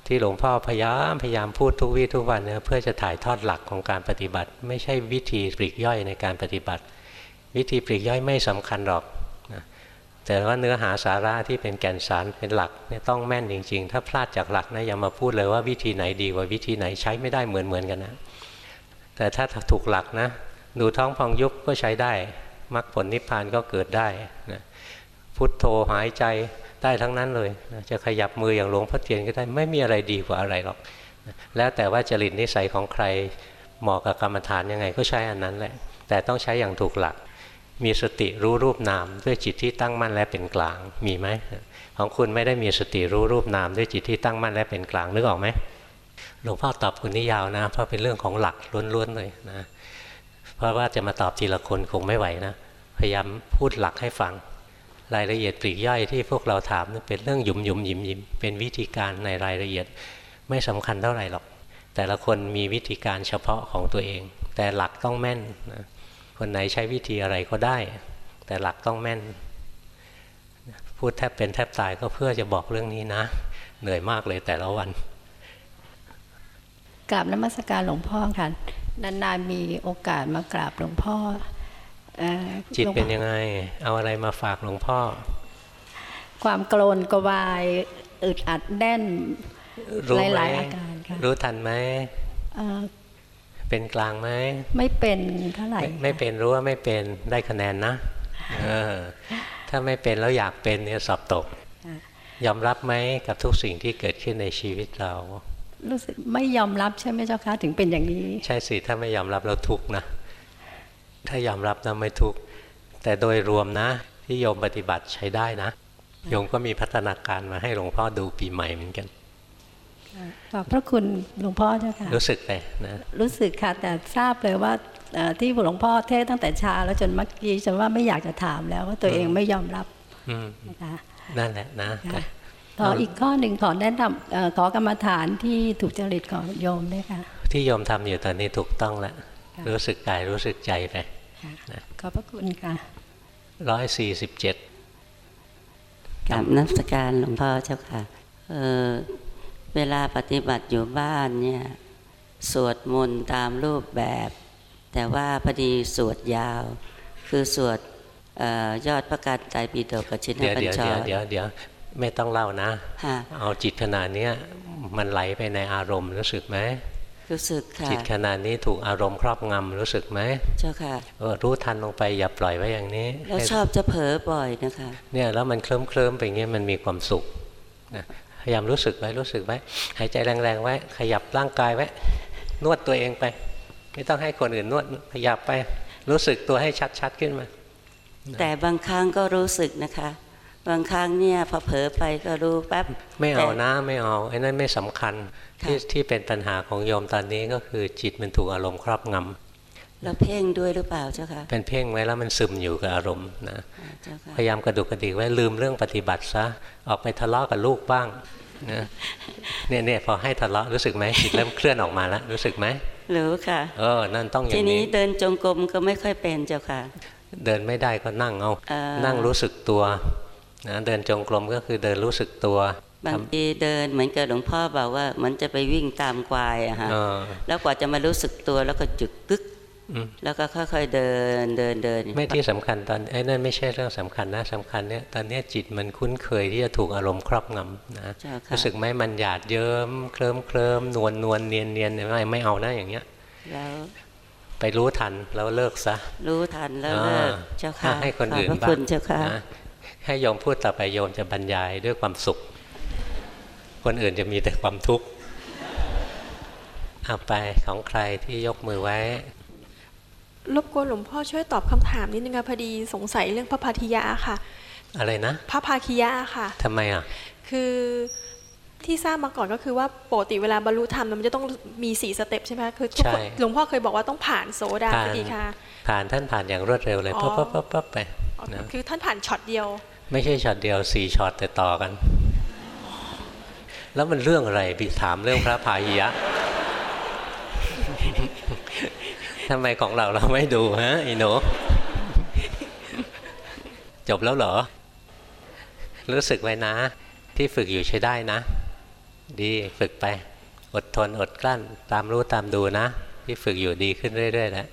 ที่หลวงพ่อพยายามพยายามพูดทุกวี่ทุกวันเนี่ยเพื่อจะถ่ายทอดหลักของการปฏิบัติ ไม่ใช่วิธีปลีกย่อยในการปฏิบัติ วิธีปลีกย่อยไม่สำคัญหรอก แต่ว่าเนื้อหาสาระที่เป็นแก่นสารเป็นหลักเนี่ยต้องแม่นจริง ๆ ถ้าพลาดจากหลักนะอย่ามาพูดเลยว่าวิธีไหนดีกว่าวิธีไหนใช้ไม่ได้เหมือนเหมือนกันนะ แต่ถ้าถูกหลักนะ ดูท้องพองยุบก็ใช้ได้มรรคผลนิพพานก็เกิดได้นะพุทโธหายใจได้ทั้งนั้นเลยนะจะขยับมืออย่างหลวงพ่อเทียนก็ได้ไม่มีอะไรดีกว่าอะไรหรอกนะแล้วแต่ว่าจริตนิสัยของใครเหมาะกับกรรมฐานยังไงก็ใช้อันนั้นแหละแต่ต้องใช้อย่างถูกหลัก มีสติรู้รูปนาม ด้วยจิตที่ตั้งมั่นและเป็นกลางมีไหมของคุณไม่ได้มีสติรู้รูปนาม ด้วยจิตที่ตั้งมั่นและเป็นกลางนึกออกไหมหลวงพ่อตอบคุณนี่ยาวนะ เพราะเป็นเรื่องของหลักล้วนๆเลยนะเพราะว่าจะมาตอบทีละคนคงไม่ไหวนะพยายามพูดหลักให้ฟัง รายละเอียดปลีกย่อยที่พวกเราถามเป็นเรื่องหยุมหยุมยิมยิมเป็นวิธีการในรายละเอียดไม่สำคัญเท่าไหร่หรอก แต่ละคนมีวิธีการเฉพาะของตัวเอง แต่หลักต้องแม่นนะ คนไหนใช้วิธีอะไรก็ได้ แต่หลักต้องแม่น พูดแทบเป็นแทบตายก็เพื่อจะบอกเรื่องนี้นะ เหนื่อยมากเลยแต่ละวันกราบนมัสการหลวงพ่อค่ะนานๆมีโอกาสมากราบหลวงพ่อจิตเป็นยังไง เอาอะไรมาฝากหลวงพ่อ ความโกรนกวายอึดอัดแน่นหลายๆอาการค่ะรู้ทันไหม เป็นกลางไหมไม่เป็นเท่าไหร่ไม่เป็นรู้ว่าไม่เป็นได้คะแนนนะเออถ้าไม่เป็นแล้วอยากเป็นเนี่ยสอบตก ยอมรับไหมกับทุกสิ่งที่เกิดขึ้นในชีวิตเรา รู้สึกไม่ยอมรับใช่ไหมเจ้าคะถึงเป็นอย่างนี้ ใช่สิถ้าไม่ยอมรับเราทุกนะ ถ้ายอมรับนะไม่ทุกแต่โดยรวมนะ ที่โยมปฏิบัติใช้ได้นะโยมก็มีพัฒนาการมาให้หลวงพ่อดูปีใหม่เหมือนกัน ขอบพระคุณหลวงพ่อเจ้าค่ะ รู้สึกไหมนะรู้สึกค่ะแต่ทราบเลยว่าที่หลวงพ่อเทศตั้งแต่เช้าแล้วจนเมื่อกี้ฉันว่าไม่อยากจะถามแล้วว่าตัวเองไม่ยอมรับนะคะนั่นแหละนะขออีกข้อหนึ่งขอแนะนำขอกรรมฐานที่ถูกจริตของโยมด้วยค่ะ ที่โยมทำอยู่ตอนนี้ถูกต้องแล้วรู้สึกกายรู้สึกใจไปขอบพระคุณค่ะร้อยสี่สิบเจ็ดกับนักการหลวงพ่อเจ้าค่ะ เวลาปฏิบัติอยู่บ้านเนี่ยสวดมนต์ตามรูปแบบ แต่ว่าพอดีสวดยาว คือสวดยอดประกาศใจปีเดกับชินปัญชรเดี๋ยวเดี๋ยวไม่ต้องเล่านะ เอาจิตขนาดนี้มันไหลไปในอารมณ์รู้สึกไหมรู้สึกค่ะจิตขนาดนี้ถูกอารมณ์ครอบงำรู้สึกไหมเจ้าค่ะเออรู้ทันลงไปอย่าปล่อยไว้อย่างนี้ แล้วชอบจะเผลอบ่อยนะคะเนี่ยแล้วมันเคลิ้มเคลิ้มไปอย่างนี้มันมีความสุข พยายามรู้สึกไว้รู้สึกไว้หายใจแรงๆไว้ ขยับร่างกายไว้ นวดตัวเองไป ไม่ต้องให้คนอื่นนวดขยับไป รู้สึกตัวให้ชัดๆขึ้นมา แต่บางครั้งก็รู้สึกนะคะ บางครั้งเนี่ยพอเผลอไปก็รู้แป๊บไม่เอานะไม่เอาไอ้นั่นไม่สำคัญที่ที่เป็นปัญหาของโยมตอนนี้ก็คือจิตมันถูกอารมณ์ครอบงำ แล้วเพ่งด้วยหรือเปล่าเจ้าคะเป็นเพ่งไว้แล้วมันซึมอยู่กับอารมณ์นะพยายามกระดุกกระดิกไว้ลืมเรื่องปฏิบัติซะออกไปทะเลาะกับลูกบ้างนะเนี่ยเนี่ยพอให้ทะเลาะรู้สึกไหมจิตเริ่มเคลื่อนออกมาแล้วรู้สึกไหมรู้ค่ะเออนั่นต้องอย่างนี้ทีนี้เดินจงกรมก็ไม่ค่อยเป็นเจ้าค่ะ เดินไม่ได้ก็นั่งเอานั่งรู้สึกตัวนะเดินจงกรมก็คือเดินรู้สึกตัวบางทีเดินเหมือนกับหลวงพ่อบอกว่า มันจะไปวิ่งตามควายอะฮะแล้วกว่าจะมารู้สึกตัวแล้วก็จุดตึก แล้วก็ค่อยๆเดินเดินเดินไม่ที่สำคัญตอนไอ้นั่นไม่ใช่เรื่องสำคัญนะสำคัญเนี่ยตอนนี้จิตมันคุ้นเคยที่จะถูกอารมณ์ครอบงำนะรู้สึกไหมมันหยาดเยิ้มเคลิ้มเคลิ้มนวลนวลเนียนเนียนไม่ไม่เอานะอย่างเงี้ยแล้วไปรู้ทันแล้วเลิกซะ รู้ทันแล้วเลิกเจ้าค่ะให้คนอื่นบ้างเจ้าค่ะให้โยมพูดต่อไปโยมจะบรรยายด้วยความสุข คนอื่นจะมีแต่ความทุกข์เอาไปของใครที่ยกมือไว้ รบกวนหลวงพ่อช่วยตอบคำถามนิดนึงค่ะพอดีสงสัยเรื่องพระพาธิยะค่ะ อะไรนะ พระพาคิยะค่ะทำไมอะ คือที่ทราบมาก่อนก็คือว่าปกติเวลาบรรลุธรรมมันจะต้องมีสี่ step ใช่ไหมคือทุกคนหลวงพ่อเคยบอกว่าต้องผ่านโซดาสติค่ะผ่านท่านผ่านอย่างรวดเร็วเลยปั๊บปั๊บปั๊บปั๊บไปนะคือท่านผ่านช็อตเดียว ไม่ใช่ช็อตเดียวสี่ช็อตแต่ต่อกัน แล้วมันเรื่องอะไรไปถามเรื่องพระพาหิยะ ทำไมของเราเราไม่ดูฮะอีหนูจบแล้วเหรอ รู้สึกไว้นะ ที่ฝึกอยู่ใช้ได้นะ ดีฝึกไป อดทนอดกลั้น ตามรู้ตามดูนะ ที่ฝึกอยู่ดีขึ้นเรื่อยๆแล้ว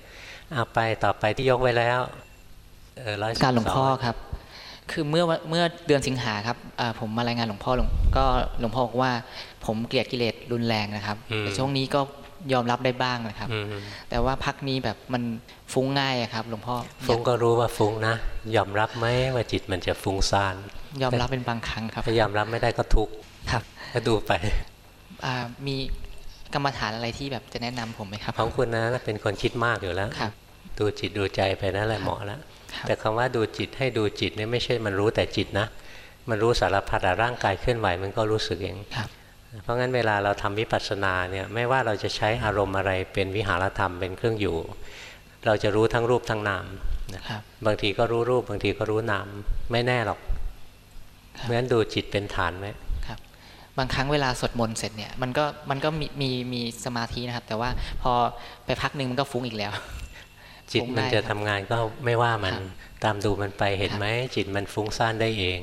เอาไปต่อไปที่ยกไว้แล้วเออร้อยการหลวงพ่อครับ คือเมื่อเมื่อเดือนสิงหาครับผมมารายงานหลวงพ่อหลวงก็หลวงพ่อบอกว่า ผมเกลียดกิเลสรุนแรงนะครับแต่ช่วงนี้ก็ ยอมรับได้บ้างนะครับ แต่ว่าพักนี้แบบมันฟุ้งง่ายครับหลวงพ่อฟุ้งก็รู้ว่าฟุ้งนะ ยอมรับไหมว่าจิตมันจะฟุ้งซ่านยอมรับเป็นบางครั้งครับถ้ายอมรับไม่ได้ก็ทุกข์ครับก็ดูไปมีกรรมฐานอะไรที่แบบจะแนะนำผมไหมครับของคุณนะเป็นคนคิดมากอยู่แล้วครับดูจิตดูใจไปนั่นแหละเหมาะแล้วแต่คำว่าดูจิตให้ดูจิตเนี่ยไม่ใช่มันรู้แต่จิตนะ มันรู้สารพัดร่างกายเคลื่อนไหวมันก็รู้สึกเอง เพราะงั้นเวลาเราทำวิปัสสนาเนี่ยไม่ว่าเราจะใช้อารมณ์อะไรเป็นวิหารธรรมเป็นเครื่องอยู่ เราจะรู้ทั้งรูปทั้งนามนะครับบางทีก็รู้รูปบางทีก็รู้นามไม่แน่หรอกเพราะฉะนั้นดูจิตเป็นฐานไหมครับบางครั้งเวลาสวดมนต์เสร็จเนี่ยมันก็มันก็มีมีมีสมาธินะครับ แต่ว่าพอไปพักหนึ่งมันก็ฟุ้งอีกแล้ว จิตมันจะทำงานก็ไม่ว่ามันตามดูมันไปเห็นไหมจิตมันฟุ้งซ่านได้เอง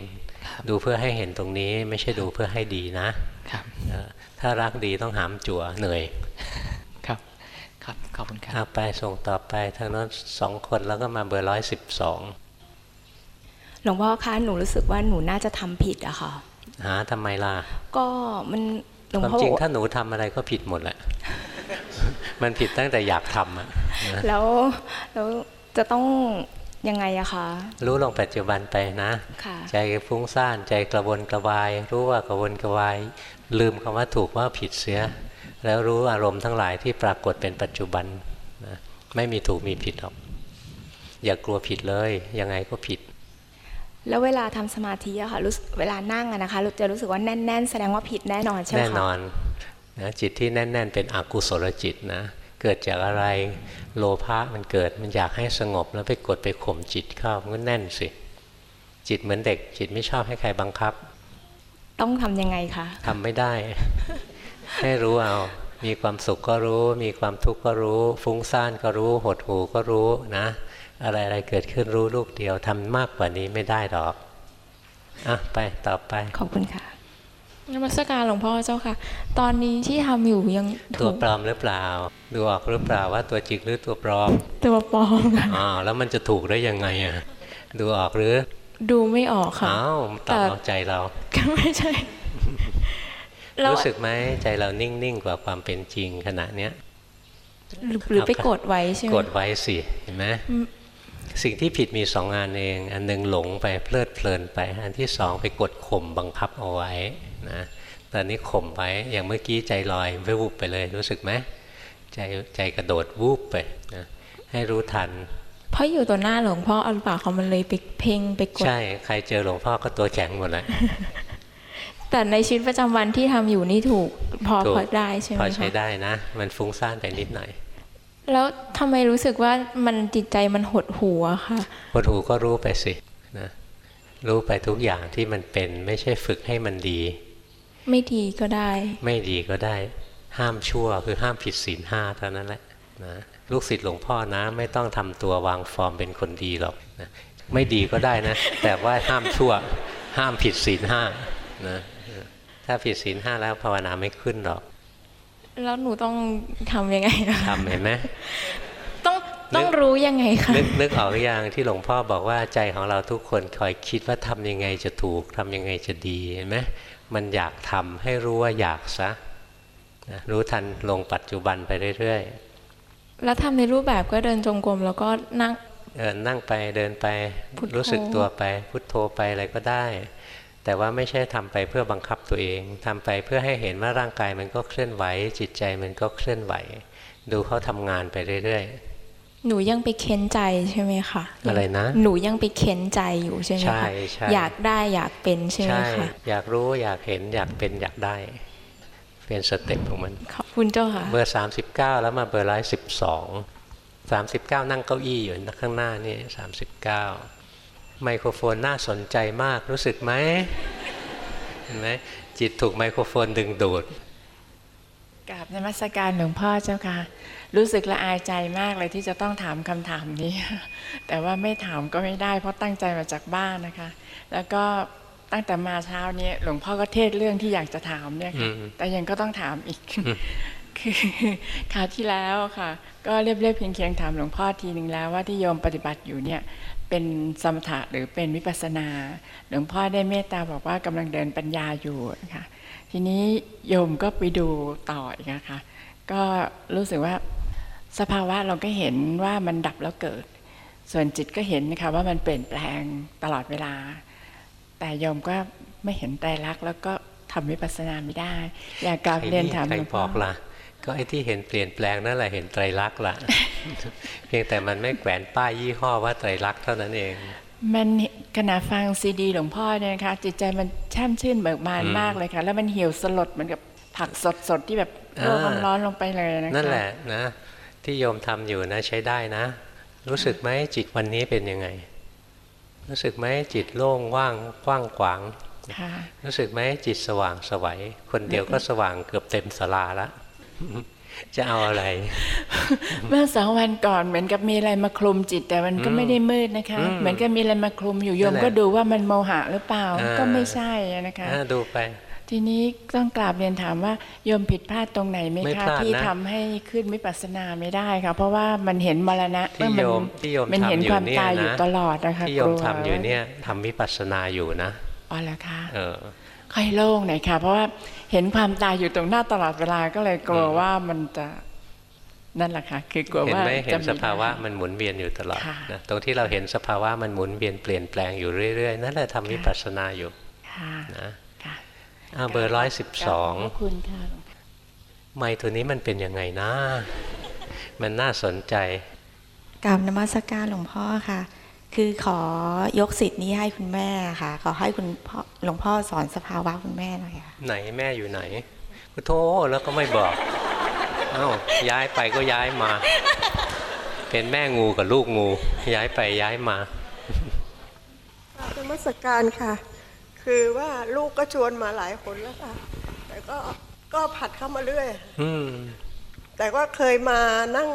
ดูเพื่อให้เห็นตรงนี้ไม่ใช่ดูเพื่อให้ดีนะ ครับถ้ารักดีต้องหามจั่วเหนื่อยครับครับขอบคุณครับเอาไปส่งต่อไปทางนั้นสองคนแล้วก็มาเบอร์ร้อยสิบสองหลวงพ่อคะหนูรู้สึกว่าหนูน่าจะทำผิดอะค่ะ หาทำไมล่ะ ก็มันหลวงความพ่อจริงถ้าหนูทำอะไรก็ผิดหมดแหละ มันผิดตั้งแต่อยากทำอะแล้วแล้วจะต้อง ยังไงอะคะรู้ลงปัจจุบันไปนะค่ะใจฟุ้งซ่านใจกระวนกระวาย รู้ว่ากระวนกระวาย ลืมคำว่าถูกว่าผิดเสีย แล้วรู้อารมณ์ทั้งหลายที่ปรากฏเป็นปัจจุบันนะไม่มีถูกมีผิดหรอก อย่ากลัวผิดเลย ยังไงก็ผิด แล้วเวลาทำสมาธิอะค่ะรู้สึกเวลานั่งอะนะคะจะรู้สึกว่าแน่น ๆ แสดงว่าผิดแน่นอนใช่ไหมคะแน่นอนนะจิตที่แน่น ๆ เป็นอกุศลจิตนะเกิดจากอะไร โลภะมันเกิดมันอยากให้สงบแล้วไปกดไปข่มจิตเข้ามันก็แน่นสิ จิตเหมือนเด็ก จิตไม่ชอบให้ใครบังคับ ต้องทำยังไงคะทำไม่ได้ ให้รู้เอา มีความสุขก็รู้ มีความทุกข์ก็รู้ ฟุ้งซ่านก็รู้ หดหูก็รู้นะ อะไรอะไรเกิดขึ้นรู้ลูกเดียวทำมากกว่านี้ไม่ได้หรอกอะไปต่อไปขอบคุณค่ะ นมัสการหลวงพ่อเจ้าค่ะ ตอนนี้ที่ทำอยู่ยังตัวปลอมหรือเปล่า ดูออกหรือเปล่าว่าตัวจริงหรือตัวปลอม ตัวปลอมค่ะอ้าวแล้วมันจะถูกได้ยังไงอะดูออกหรือ ดูไม่ออกค่ะอ้าวตอบเอาใจเราก็ไม่ใช่รู้สึกไหมใจเรานิ่งๆกว่าความเป็นจริงขณะเนี้ยหรือหรือไปกดไว้ใช่ไหมกดไว้สิเห็นไหมสิ่งที่ผิดมีสองงานเอง อันหนึ่งหลงไปเพลิดเพลินไป อันที่สองไปกดข่มบังคับเอาไว้ นะตอนนี้ข่มไว้อย่างเมื่อกี้ใจลอยไปวูบไปเลยรู้สึกไหมใจใจกระโดดวูบไปนะให้รู้ทันเพราะอยู่ต่อหน้าหลวงพ่อเอาหรือเปล่าเขามันเลยไปเพ่งไปกดใช่ ใครเจอหลวงพ่อก็ตัวแข็งหมดเลยแต่ในชีวิตประจำวันที่ทำอยู่นี่ถูกพอถูกพอได้ใช่ไหมพอใช้คะได้นะ มันฟุ้งซ่านไปนิดหน่อย แล้วทำไมรู้สึกว่ามันจิตใจมันหดหูอะค่ะหดหูก็รู้ไปสินะรู้ไปทุกอย่างที่มันเป็นไม่ใช่ฝึกให้มันดี ไม่ดีก็ได้ ไม่ดีก็ได้ ห้ามชั่วคือห้ามผิดศีลห้าเท่านั้นแหละนะลูกศิษย์หลวงพ่อนะ ไม่ต้องทำตัววางฟอร์มเป็นคนดีหรอกนะไม่ดีก็ได้นะ แต่ว่าห้ามชั่ว ห้ามผิดศีลห้านะถ้าผิดศีลห้าแล้วภาวนาไม่ขึ้นหรอก แล้วหนูต้องทำยังไงคะทำเห็นไหมต้องต้องรู้ยังไงคะนึกนึกออกหรือยังที่หลวงพ่อบอกว่าใจของเราทุกคนคอยคิดว่าทำยังไงจะถูกทำยังไงจะดีเห็นไหม มันอยากทำให้รู้ว่าอยากซะนะรู้ทันลงปัจจุบันไปเรื่อยแล้วทำในรูปแบบก็เดินจงกรมแล้วก็นั่งๆเออนั่งไปเดินไปพุทโธรู้สึกตัวไป พุทโธไปอะไรก็ได้ แต่ว่าไม่ใช่ทำไปเพื่อบังคับตัวเอง ทำไปเพื่อให้เห็นว่าร่างกายมันก็เคลื่อนไหว จิตใจมันก็เคลื่อนไหว ดูเขาทำงานไปเรื่อย หนูยังไปเค้นใจใช่ไหมคะอะไรนะ หนูยังไปเค้นใจอยู่ใช่ไหมใช่คะใช่อยากได้อยากเป็นใช่ไหมใช่คะอยากรู้อยากเห็นอยากเป็นอยากได้ เป็นสเต็ปของมันขอบคุณเจ้าค่ะเบอร์39แล้วมาเบอร์ร้อยสิบสองสามสิบเก้านั่งเก้าอี้อยู่ข้างหน้านี่สามสิบเก้าไมโครโฟนน่าสนใจมากรู้สึกไหมเห็นไหมจิตถูกไมโครโฟนดึงดูดกราบนมัสการหลวงพ่อเจ้าค่ะ รู้สึกละอายใจมากเลยที่จะต้องถามคำถามนี้ แต่ว่าไม่ถามก็ไม่ได้ เพราะตั้งใจมาจากบ้านนะคะ แล้วก็ตั้งแต่มาเช้านี้หลวงพ่อก็เทศเรื่องที่อยากจะถามเนี่ยค่ะอืมแต่ยังก็ต้องถามอีกอืมคือคราวที่แล้วค่ะ ก็เรียบเรียบเคียงเคียงๆถามหลวงพ่อทีหนึ่งแล้วว่าที่โยมปฏิบัติอยู่เนี่ยเป็นสมถะหรือเป็นวิปัสสนา หลวงพ่อได้เมตตาบอกว่ากำลังเดินปัญญาอยู่นะคะทีนี้โยมก็ไปดูต่ออีกนะคะก็รู้สึกว่า สภาวะเราก็เห็นว่ามันดับแล้วเกิด ส่วนจิตก็เห็นนะคะว่ามันเปลี่ยนแปลงตลอดเวลา แต่โยมก็ไม่เห็นไตรลักษณ์แล้วก็ทำวิปัสสนาไม่ได้ อยากกราบเรียนถามใครหลวงบพ่ออกล่ะก็ไอ้ที่เห็นเปลี่ยนแปลงนั่นแหละเห็นไตรลักษณ์ล่ะเพียงแต่มันไม่แขวนป้ายยี่ห้อว่าไตรลักษณ์เท่านั้นเอง มันขณะฟังซีดีหลวงพ่อเนี่ยนะคะจิตใจมันแช่มชื่นเบิกบานอืมมากเลยค่ะ แล้วมันเหี่ยวสลดเหมือนกับผักสดๆที่แบบโลกอ่าร้อนๆลงไปเลยนะคะนั่นแหละนะ ที่โยมทำอยู่นะใช้ได้นะ รู้สึกไหมจิตวันนี้เป็นยังไง รู้สึกไหมจิตโล่งว่างกว้างขวางค่ะรู้สึกไหมจิตสว่างสวัยคนเดียวก็สว่างเกือบเต็มสลาละจะเอาอะไร เมื่อสองวันก่อนเหมือนกับมีอะไรมาคลุมจิตแต่มันก็อืมไม่ได้มืดนะคะอืมเหมือนกับมีอะไรมาคลุมอยู่โยนั่มนแหละก็ดูว่ามันโมหะหรือเปล่าอ่าก็ไม่ใช่นะคะอ่าดูไป ทีนี้ต้องกราบเรียนถามว่าโยมผิดพลาดตรงไหนไหมไม่คะพลาดนะที่ทำให้ขึ้นวิปัสสนาไม่ได้ค่ะ เพราะว่ามันเห็นมรณะที่เออโยนมที่โยมมันทำเห็นอยู่ความเนี่ยตายอยู่นะ ตลอดนะคะที่โยมกลัวทำอยู่เนี่ยทำวิปัสสนาอยู่นะ อ๋อเหรอคะเออ ค่อยโล่งหน่อยค่ะ เพราะว่าเห็นความตายอยู่ตรงหน้าตลอดเวลาก็เลยกลัวว่ามันจะนั่นแหละค่ะ คือกลัวเห็นว่าไหมเห็จะนมี สภาวะมันหมุนเวียนอยู่ตลอดค่ะ นะตรงที่เราเห็นสภาวะมันหมุนเวียนเปลี่ยนแปลงอยู่เรื่อยๆนั่นแหละทำวิปัสสนาอยู่ค่ะ นะค่ะ อ้าวเบอร์ร้อยสิบสองขอบคุณค่ะไม้ตัวนี้มันเป็นยังไงนะ มันน่าสนใจกราบนมัสการหลวงพ่อค่ะ คือขอยกสิทธิ์นี้ให้คุณแม่ค่ะ ขอให้คุณพ่อหลวงพ่อสอนสภาวะคุณแม่หน่อยค่ะ ไหนแม่อยู่ไหนพุทโธแล้วก็ไม่บอก เอ้าย้ายไปก็ย้ายมา เป็นแม่งูกับลูกงู ย้ายไปย้ายมากราบนมัสการค่ะ คือว่าลูกก็ชวนมาหลายคนแล้วค่ะ แต่ก็ก็ผัดเข้ามาเรื่อย อืมแต่ก็เคยมานั่ง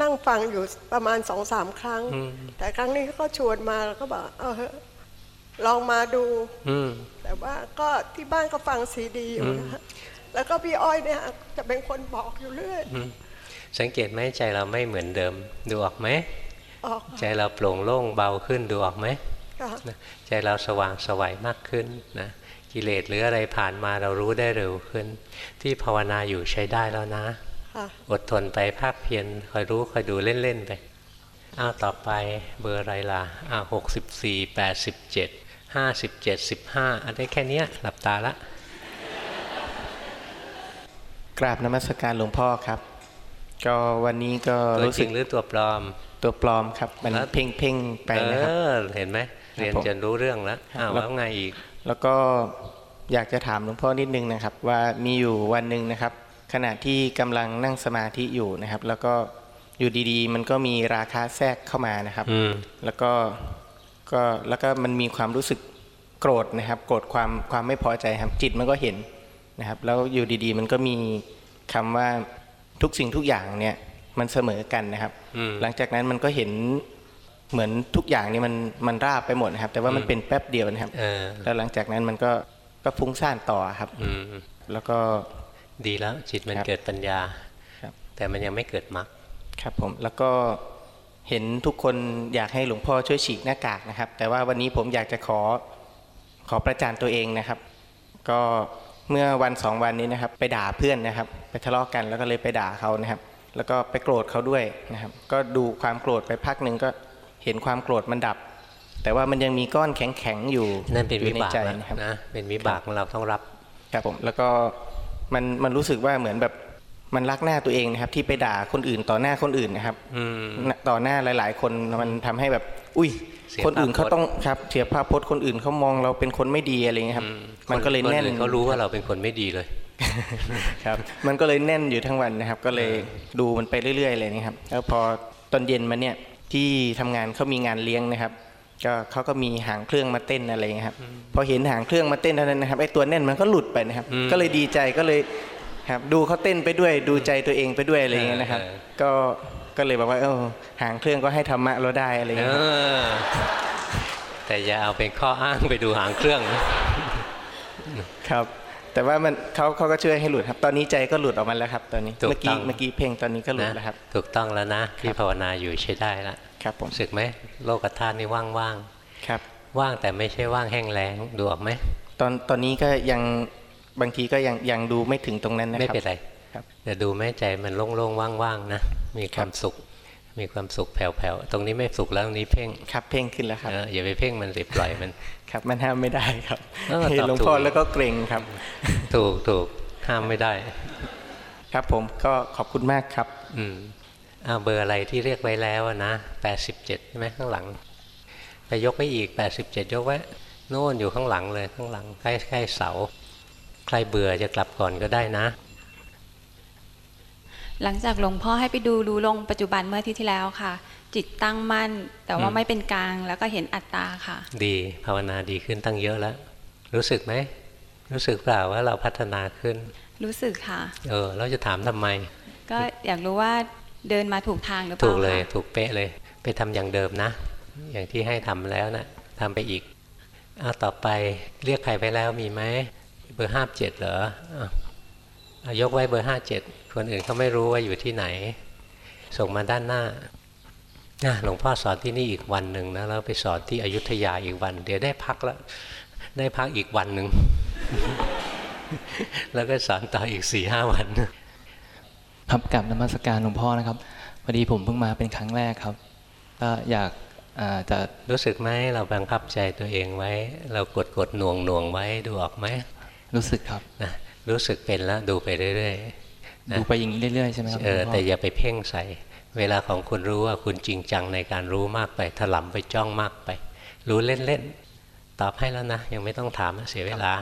นั่งฟังอยู่ประมาณสองสามครั้งอืมแต่ครั้งนี้ก็ชวนมาแล้วก็บอกเอาเถอะลองมาดู อืมแต่ว่าก็ที่บ้านก็ฟังซีดีอยู่นะคะแล้วก็พี่อ้อยเนี่ยจะเป็นคนบอกอยู่เรื่อยอืมสังเกตไหมใจเราไม่เหมือนเดิม ดูออกไหมออกใจเราโปร่งโล่งเบาขึ้นดูออกไหมค่ะนะ ใจเราสว่างสวัยมากขึ้นนะกิเลสหรืออะไรผ่านมาเรารู้ได้เร็วขึ้น ที่ภาวนาอยู่ใช้ได้แล้วนะค่ะอดทนไปภาคเพียรคอยรู้คอยดูเล่น ๆ ไปอ้าวต่อไปเบอร์อะไรล่ะอ้าวหกสิบสี่แปดสิบเจ็ดห้าสิบเจ็ดสิบห้าอันนี้แค่เนี้ยหลับตาละ กราบนมัสการหลวงพ่อครับ ก็วันนี้ก็ตัวรู้จสึริกงหรือตัวปลอม ตัวปลอมครับ มันแล้วเพ่งเพ่งๆไปนะครับเออเห็นไหม เรียนผมจนรู้เรื่องแล้วอ้าวแล้วแล้วไงอีก แล้วก็อยากจะถามหลวงพ่อนิดนึงนะครับ ว่ามีอยู่วันหนึ่งนะครับ ขณะที่กำลังนั่งสมาธิอยู่นะครับ แล้วก็อยู่ดีๆ มันก็มีราคาแทรกเข้ามานะครับอืมแล้วก็ก็แล้วก็มันมีความรู้สึกโกรธนะครับ โกรธความความไม่พอใจครับ จิตมันก็เห็นนะครับ แล้วอยู่ดีๆ มันก็มีคำว่าทุกสิ่งทุกอย่างเนี่ย มันเสมอกันนะครับ หลังจากนั้นมันก็เห็น เหมือนทุกอย่างนี่มันมันราบไปหมดนะครับ แต่ว่ามันเป็นแป๊บเดียวนะครับแล้วหลังจากนั้นมันก็ก็ฟุ้งซ่านต่อครับแล้วก็ดีแล้วจิตมันเกิดปัญญาแต่มันยังไม่เกิดมรรคครับผมแล้วก็เห็นทุกคนอยากให้หลวงพ่อช่วยฉีกหน้ากากนะครับ แต่ว่าวันนี้ผมอยากจะขอขอประจานตัวเองนะครับ ก็เมื่อวันสองวันนี้นะครับ ไปด่าเพื่อนนะครับ ไปทะเลาะกันแล้วก็เลยไปด่าเขานะครับ แล้วก็ไปโกรธเขาด้วยนะครับ ก็ดูความโกรธไปพักหนึ่งก็ เห็นความโกรธมันดับ แต่ว่ามันยังมีก้อนแข็งๆอยู่นั่นเป็นวิบากใจแล้วนะครับนะเป็นวิบากของเราต้องรับครับผมแล้วก็มันมันรู้สึกว่าเหมือนแบบมันรักหน้าตัวเองนะครับ ที่ไปด่าคนอื่นต่อหน้าคนอื่นนะครับต่อหน้าหลาย ๆ คนมันทำให้แบบ อุ้ยเสียคนอื่นภาพพจน์เขาต้องครับเสียภาพพจน์คนอื่นเขามองเราเป็นคนไม่ดีอะไรเงี้ยครับ มันก็เลยแน่นคอื่เขารู้ว่าเราเป็นคนไม่ดีเลยครับ มันก็เลยแน่นอยู่ทั้งวันนะครับ ก็เลยดูมันไปเรื่อย ๆ เลยนะครับ แล้วพอตอนเย็นมาเนี่ย ที่ทำงานเขามีงานเลี้ยงนะครับ ก็เขาก็มีหางเครื่องมาเต้นอะไรเงี้ยครับพอเห็นหางเครื่องมาเต้นเท่านั้นนะครับไอ้ตัวแน่นมันก็หลุดไปนะครับ ก็เลยดีใจก็เลยครับดูเขาเต้นไปด้วยดูใจตัวเองไปด้วยอะไรเงี้ยนะครับ ก็ก็เลยบอกว่าเออหางเครื่องก็ให้ธรรมะเราได้อะไรเอเงี้ยอแต่อย่าเอาเป็นข้ออ้างไปดูหางเครื่องนะครับ แต่ว่ามันเขาเขาก็ช่วยให้หลุดครับ ตอนนี้ใจก็หลุดออกมาแล้วครับ ตอนนี้ถูกเมื่อกี้ต้องเมื่อกี้เพลงตอนนี้ก็หลุดนะแล้วครับ ถูกต้องแล้วนะที่ภาวนาอยู่ใช้ได้ละครับผมรู้สึกไหมโลกธาตุนี่ว่างครับๆว่างแต่ไม่ใช่ว่างแห้งแล้งดูออกไหมตอนตอนนี้ก็ยังบางทีก็ยังยังดูไม่ถึงตรงนั้นนะครับไม่เป็นไรครับแต่ดูแม่ใจมันโล่งๆว่างๆนะมีความสุขมีความสุขแผ่วๆ ตรงนี้ไม่สุขแล้วตรงนี้เพ่ง ครับเพ่งขึ้นแล้วครับเอออย่าไปเพ่งมันสิปล่อยมัน ครับ มันห้ามไม่ได้ครับเออเห็นตอบหลวงพ่อถูกแล้วก็เกรงครับ ถูกถูกห้ามไม่ได้ ครับผมก็ขอบคุณมากครับ อืมอ้าวเบอร์อะไรที่เรียกไว้แล้วอะนะแปดสิบเจ็ดใช่ไหมข้างหลัง ไปยกไว้อีกแปดสิบเจ็ดยกไว้โน่นอยู่ข้างหลังเลยข้างหลังใกล้ใกล้เสา ใครเบื่อจะกลับก่อนก็ได้นะ หลังจากหลวงพ่อให้ไปดูรู้ลงปัจจุบันเมื่ออาที่ที่แล้วค่ะ จิตตั้งมั่น แต่ว่าอืมไม่เป็นกลางแล้วก็เห็นอัตตาค่ะ ดีภาวนาดีขึ้นตั้งเยอะแล้ว รู้สึกไหม รู้สึกเปล่าว่าเราพัฒนาขึ้น รู้สึกค่ะ เออเราจะถามทำไม ก็อยากรู้ว่าเดินมาถูกทางหรือเปถูล่ากเลยค่ะถูกเป๊ะเลย ไปทำอย่างเดิมนะ อย่างที่ให้ทำแล้วนะทำไปอีกเอาต่อไปเรียกใครไปแล้วมีไหมเบอร์ห้าเจ็ดเหรออะเอายกไว้เบอร์ห้าเจ็ดคนอื่นเขาไม่รู้ว่าอยู่ที่ไหน ส่งมาด้านหน้า อะหลวงพ่อสอนที่นี่อีกวันหนึ่งนะแล้วไปสอนที่อยุธยาอีกวัน เดี๋ยวได้พักแล้วได้พักอีกวันหนึ่งแล้วก็สอนต่ออีกสี่ห้าวันครับกลับนมัสการหลวงพ่อนะครับพอดีผมเพิ่งมาเป็นครั้งแรกครับ ก็อยากอ่าจะรู้สึกไหมเราบังคับใจตัวเองไว้ เรากดกดหน่วงหน่วงไว้ดูออกไหมรู้สึกครับนะรู้สึกเป็นแล้วดูไปเรื่อยๆนะดูไปอย่างนี้เรื่อยๆใช่ไหมครับเออหลวงพ่อแต่อย่าไปเพ่งใส่ เวลาของคุณรู้ว่าคุณจริงจังในการรู้มากไป ถลำไปจ้องมากไป รู้เล่นๆ ตอบให้แล้วนะ ยังไม่ต้องถามเสียเวลา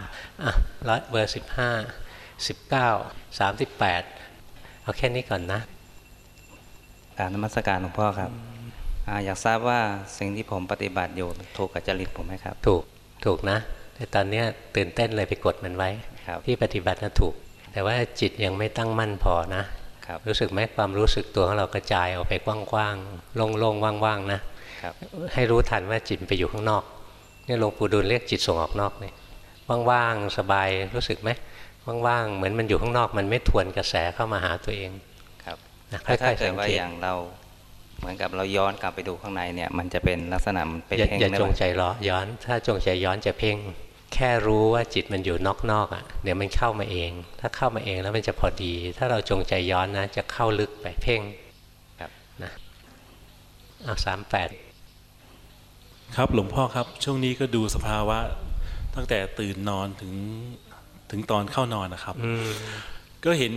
อะร้อยเบอร์สิบห้าสิบเก้าสามสิบแปดเอาแค่นี้ก่อนนะกรารนมัสการหลวงพ่อครับอาอยากทราบว่าสิ่งที่ผมปฏิบัติอยู่ถูกกับจริตผมไหมครับ ถูกถูกนะ แต่ตอนเนี้ยตื่นเต้นเลยไปกดมันไว้ที่ปฏิบัตินะถูก แต่ว่าจิตยังไม่ตั้งมั่นพอนะ รู้สึกไหมความรู้สึกตัวของเรากระจายออกไปกว้างๆ โล่งๆ ว่างๆ นะครับให้รู้ทันว่าจิตไปอยู่ข้างนอกเนี่ยหลวงปู่ดูลเรียกจิตส่งออกนอกเลยว่างๆ สบาย รู้สึกไหมว่างๆ เหมือนมันอยู่ข้างนอก มันไม่ทวนกระแสเข้ามาหาตัวเอง ครับนะค่ถ้าอยๆเกิสัดงว่าเกตอย่างเรา เหมือนกับเราย้อนกลับไปดูข้างในเนี่ย มันจะเป็นลักษณะมันเป็นอย่าเพ่งอย่าได้จไหมงใจล้อย้อน ถ้าจงใจย้อนจะเพ่ง แค่รู้ว่าจิตมันอยู่นอกๆอะเดี๋ยวมันเข้ามาเอง ถ้าเข้ามาเองแล้วมันจะพอดี ถ้าเราจงใจย้อนนะ จะเข้าลึกไปเพ่งครับนะเอาสามแปดครับหลวงพ่อครับ ช่วงนี้ก็ดูสภาวะ ตั้งแต่ตื่นนอนถึงถึงตอนเข้านอนนะครับก็เห็น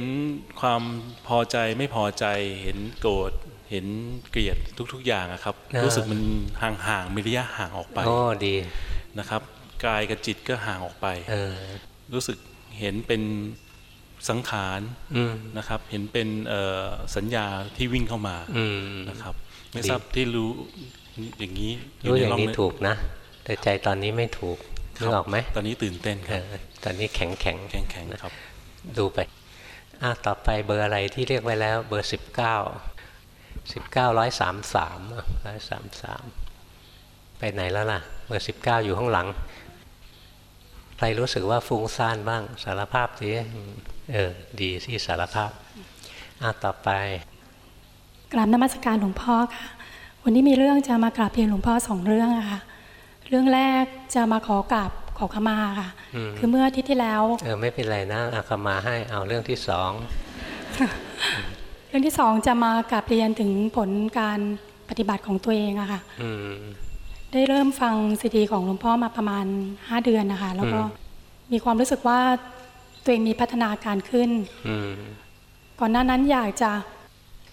ความพอใจไม่พอใจ เห็นโกรธเห็นเกลียดทุก ๆ อย่างอะครับอ่ารู้รู้สึกมันห่างๆมีระยะห่างออกไปโอ้ดีนะครับ กายกับจิตก็ห่างออกไปเออรู้สึกเห็นเป็นสังขารอืมนะครับ เห็นเป็นเอ่อสัญญาที่วิ่งเข้ามาอืมนะครับ ไม่ดีทราบที่รู้อย่างนี้รู้อย่างในนี้ร่ถูกนะ แต่ใจตอนนี้ไม่ถูกนึกออกไหมตอนนี้ตื่นเต้นครับเออตอนนี้แข็งแข็งแข็งแข็งครับ ดูไปอะต่อไปเบอร์อะไรที่เรียกไว้แล้ว เบอร์สิบเก้าสิบเก้าร้อยสามสามร้อยสามสามไปไหนแล้วล่ะ เบอร์สิบเก้าอยู่ข้างหลัง ใครรู้สึกว่าฟุ้งซ่านบ้างสารภาพสิเออ ดีที่สารภาพอะต่อไป กราบนมัสการหลวงพ่อค่ะ วันนี้มีเรื่องจะมากราบเรียนหลวงพ่อสองเรื่องอะค่ะ เรื่องแรกจะมาขอกราบขอขมาค่ะอืมคือเมื่ออาทิตย์ที่แล้ว เออไม่เป็นไรนะอาคมาให้เอาเรื่องที่สองเรื่องที่สองจะมากราบเรียนถึงผลการปฏิบัติของตัวเองอะค่ะอืม ได้เริ่มฟังซีดีของหลวงพ่อมาประมาณ 5 เดือนนะคะ แล้วก็อืมมีความรู้สึกว่าตัวเองมีพัฒนาการขึ้นอืมก่อนหน้านั้นอยากจะ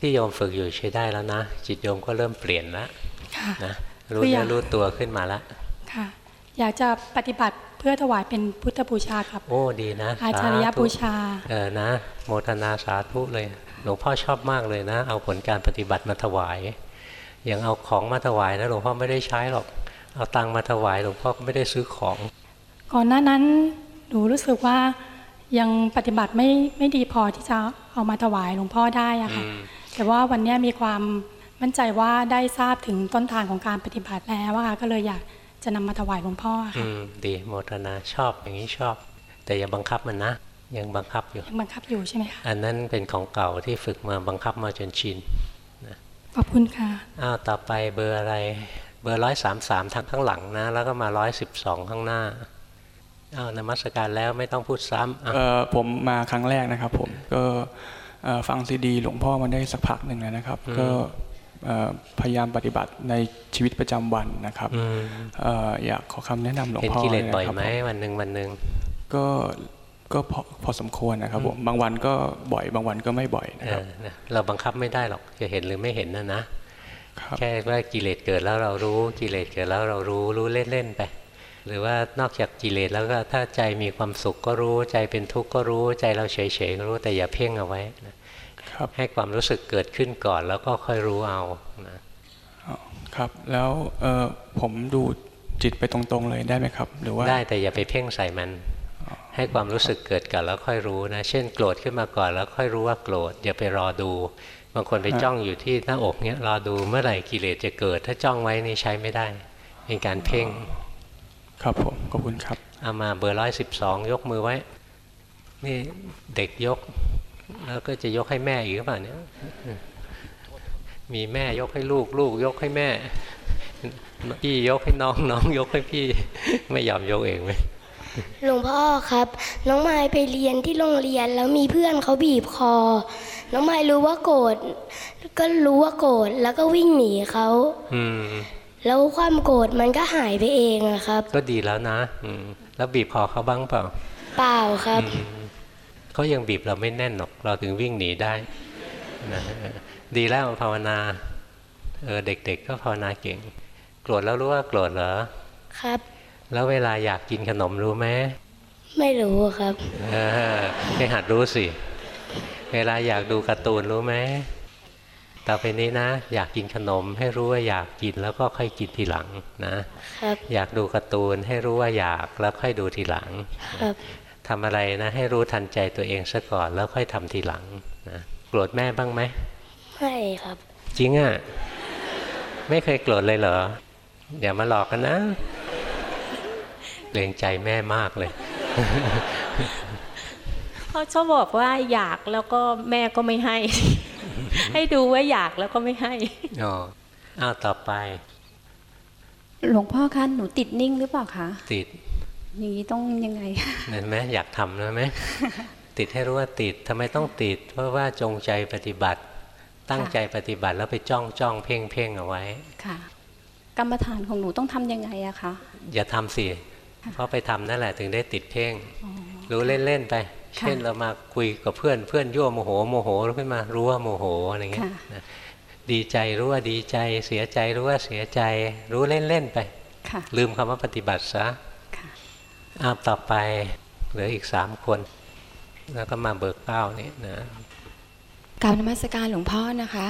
ที่โยมฝึกอยู่ใช้ได้แล้วนะ จิตโยมก็เริ่มเปลี่ยนแล้วค่ะนะรู้คืออเนื้ยาอกรู้ตัวขึ้นมาแล้วค่ะ อยากจะปฏิบัติเพื่อถวายเป็นพุทธบูชาครับ โอ้ดีนะ อาจารยสธุบูชาเออนะ โมทนาสาธุเลย หลวงพ่อชอบมากเลยนะ เอาผลการปฏิบัติมาถวาย อย่างเอาของมาถวายนะหลวงพ่อไม่ได้ใช้หรอก เอาตังค์มาถวายหลวงพ่อก็ไม่ได้ซื้อของ ก่อนหน้านั้นหนูรู้สึกว่ายังปฏิบัติไม่ไม่ดีพอที่จะเอามาถวายหลวงพ่อได้อะค่ะอืมแต่ว่าวันนี้มีความมั่นใจว่าได้ทราบถึงต้นทางของการปฏิบัติแล้วอะค่ะก็เลยอยากจะนำมาถวายหลวงพ่ออะอืค่ะมดีโมทนาชอบอย่างนี้ชอบ แต่อย่าบังคับมันนะ ยังบังคับอยู่ยังบังคับอยู่ใช่ไหมคะอันนั้นเป็นของเก่าที่ฝึกมาบังคับมาจนชิน ขอบคุณค่ะอ้าวต่อไปเบอร์อะไร เบอร์ร้อยสามสามทางข้างหลังนะ แล้วก็มาร้อยสิบสองข้างหน้าอ้าวนมัสการแล้วไม่ต้องพูดซ้ำอะเอ่อผมมาครั้งแรกนะครับ ผมก็เอ่อฟังซีดี หลวงพ่อมาได้สักพักหนึ่งแล้วนะครับอืมก็เอ่อพยายามปฏิบัติในชีวิตประจำวันนะครับอืมเอ่ออยากขอคำแนะนำหลวงเห็นพ่อกิเลสนะบ่อยครับไหมวันหนึ่งวันหนึ่งก็ ก็พอพอสมควรนะครับผมบางวันก็บ่อยบางวันก็ไม่บ่อยนะเอครับอนะเราบังคับไม่ได้หรอกจะเห็นหรือไม่เห็นนะนะแค่ว่ากิเลสเกิดแล้วเรารู้กิเลสเกิดแล้วเรารู้รู้เล่นๆไปหรือว่านอกจากกิเลสแล้วก็ถ้าใจมีความสุขก็รู้ใจเป็นทุกข์ก็รู้ใจเราเฉยๆก็รู้แต่อย่าเพ่งเอาไว้นะครับให้ความรู้สึกเกิดขึ้นก่อนแล้วก็ค่อยรู้เอานะครับแล้วเอ่อผมดูจิตไปตรงๆเลยได้ไหมครับ หรือว่าได้แต่อย่าไปเพ่งใส่มัน ให้ความรู้สึกเกิดก่อนแล้วค่อยรู้นะ เช่นโกรธขึ้นมาก่อนแล้วค่อยรู้ว่าโกรธอย่าไปรอดู บางคนไปฮะจ้องอยู่ที่หน้าอกเนี้ยรอดูเมื่อไหร่กิเลสจะเกิด ถ้าจ้องไว้นี่ใช้ไม่ได้เป็นการเพ่ง ครับผมขอบคุณครับเอามาเบอร์ร้อยสิบสองยกมือไว้ นี่เด็กยก แล้วก็จะยกให้แม่อีกหรือเปล่าเนี่ยมีแม่ยกให้ลูกลูก ยกให้แม่พี่ยกให้น้องน้อง ยกให้พี่ไม่ยอมยกเองไหม หลวงพ่อครับ น้องไม้ไปเรียนที่โรงเรียนแล้วมีเพื่อนเขาบีบคอ น้องไม้รู้ว่าโกรธก็รู้ว่าโกรธแล้วก็วิ่งหนีเขาอืมแล้วความโกรธมันก็หายไปเองอะครับ ก็ดีแล้วนะอืมแล้วบีบคอเขาบ้างเปล่า เปล่าครับอืมเขายังบีบเราไม่แน่นหรอกเราถึงวิ่งหนีได้นะเออดีแล้วภาวนาเออเด็ก ๆ ก็ภาวนาเก่ง โกรธแล้วรู้ว่าโกรธเหรอครับ แล้วเวลาอยากกินขนมรู้ไหมไม่รู้ครับเออให้หัดรู้สิ เวลาอยากดูการ์ตูนรู้ไหมต่อไปนี้นะ อยากกินขนมให้รู้ว่าอยากกินแล้วก็ค่อยกินทีหลังนะครับอยากดูการ์ตูนให้รู้ว่าอยากแล้วค่อยดูทีหลังครับทำอะไรนะ ให้รู้ทันใจตัวเองซะก่อนแล้วค่อยทำทีหลังนะโกรธแม่บ้างไหมไม่ครับ จริงอะ่ะไม่เคยโกรธเลยเหรออย่ามาหลอกกันนะ เกรงใจแม่มากเลยเขาชอบบอกว่าอยากแล้วก็แม่ก็ไม่ให้ ให้ดูว่าอยากแล้วก็ไม่ให้อ๋ออ้าวต่อไป หลวงพ่อคะหนูติดนิ่งหรือเปล่าคะติดอย่างนี้ต้องยังไงเห็นไหมอยากทำนะไหมติดให้รู้ว่าติดทำไมต้องติด เพราะว่าจงใจปฏิบัติ ตั้งใจปฏิบัติแล้วไปจ้องจ้องเพ่งเพ่งเอาไว้ค่ะ กรรมฐานของหนูต้องทำยังไงอะคะอย่าทำสิ เพราะไปทำนั่นแหละถึงได้ติดเพ่งรู้เล่นๆไป เช่นเรามาคุยกับเพื่อนเพื่อนยั่วโมโหโมโหขึ้นมารู้ว่าโมโหอะไรเงี้ยค่ะนะดีใจรู้ว่าดีใจ เสียใจรู้ว่าเสียใจ รู้เล่นๆไปค่ะลืมคำว่าปฏิบัติซะอ้าวต่อไปเหลืออีกสามคน แล้วก็มาเบิกเป้านี่นะกราบนมัสการหลวงพ่อนะคะ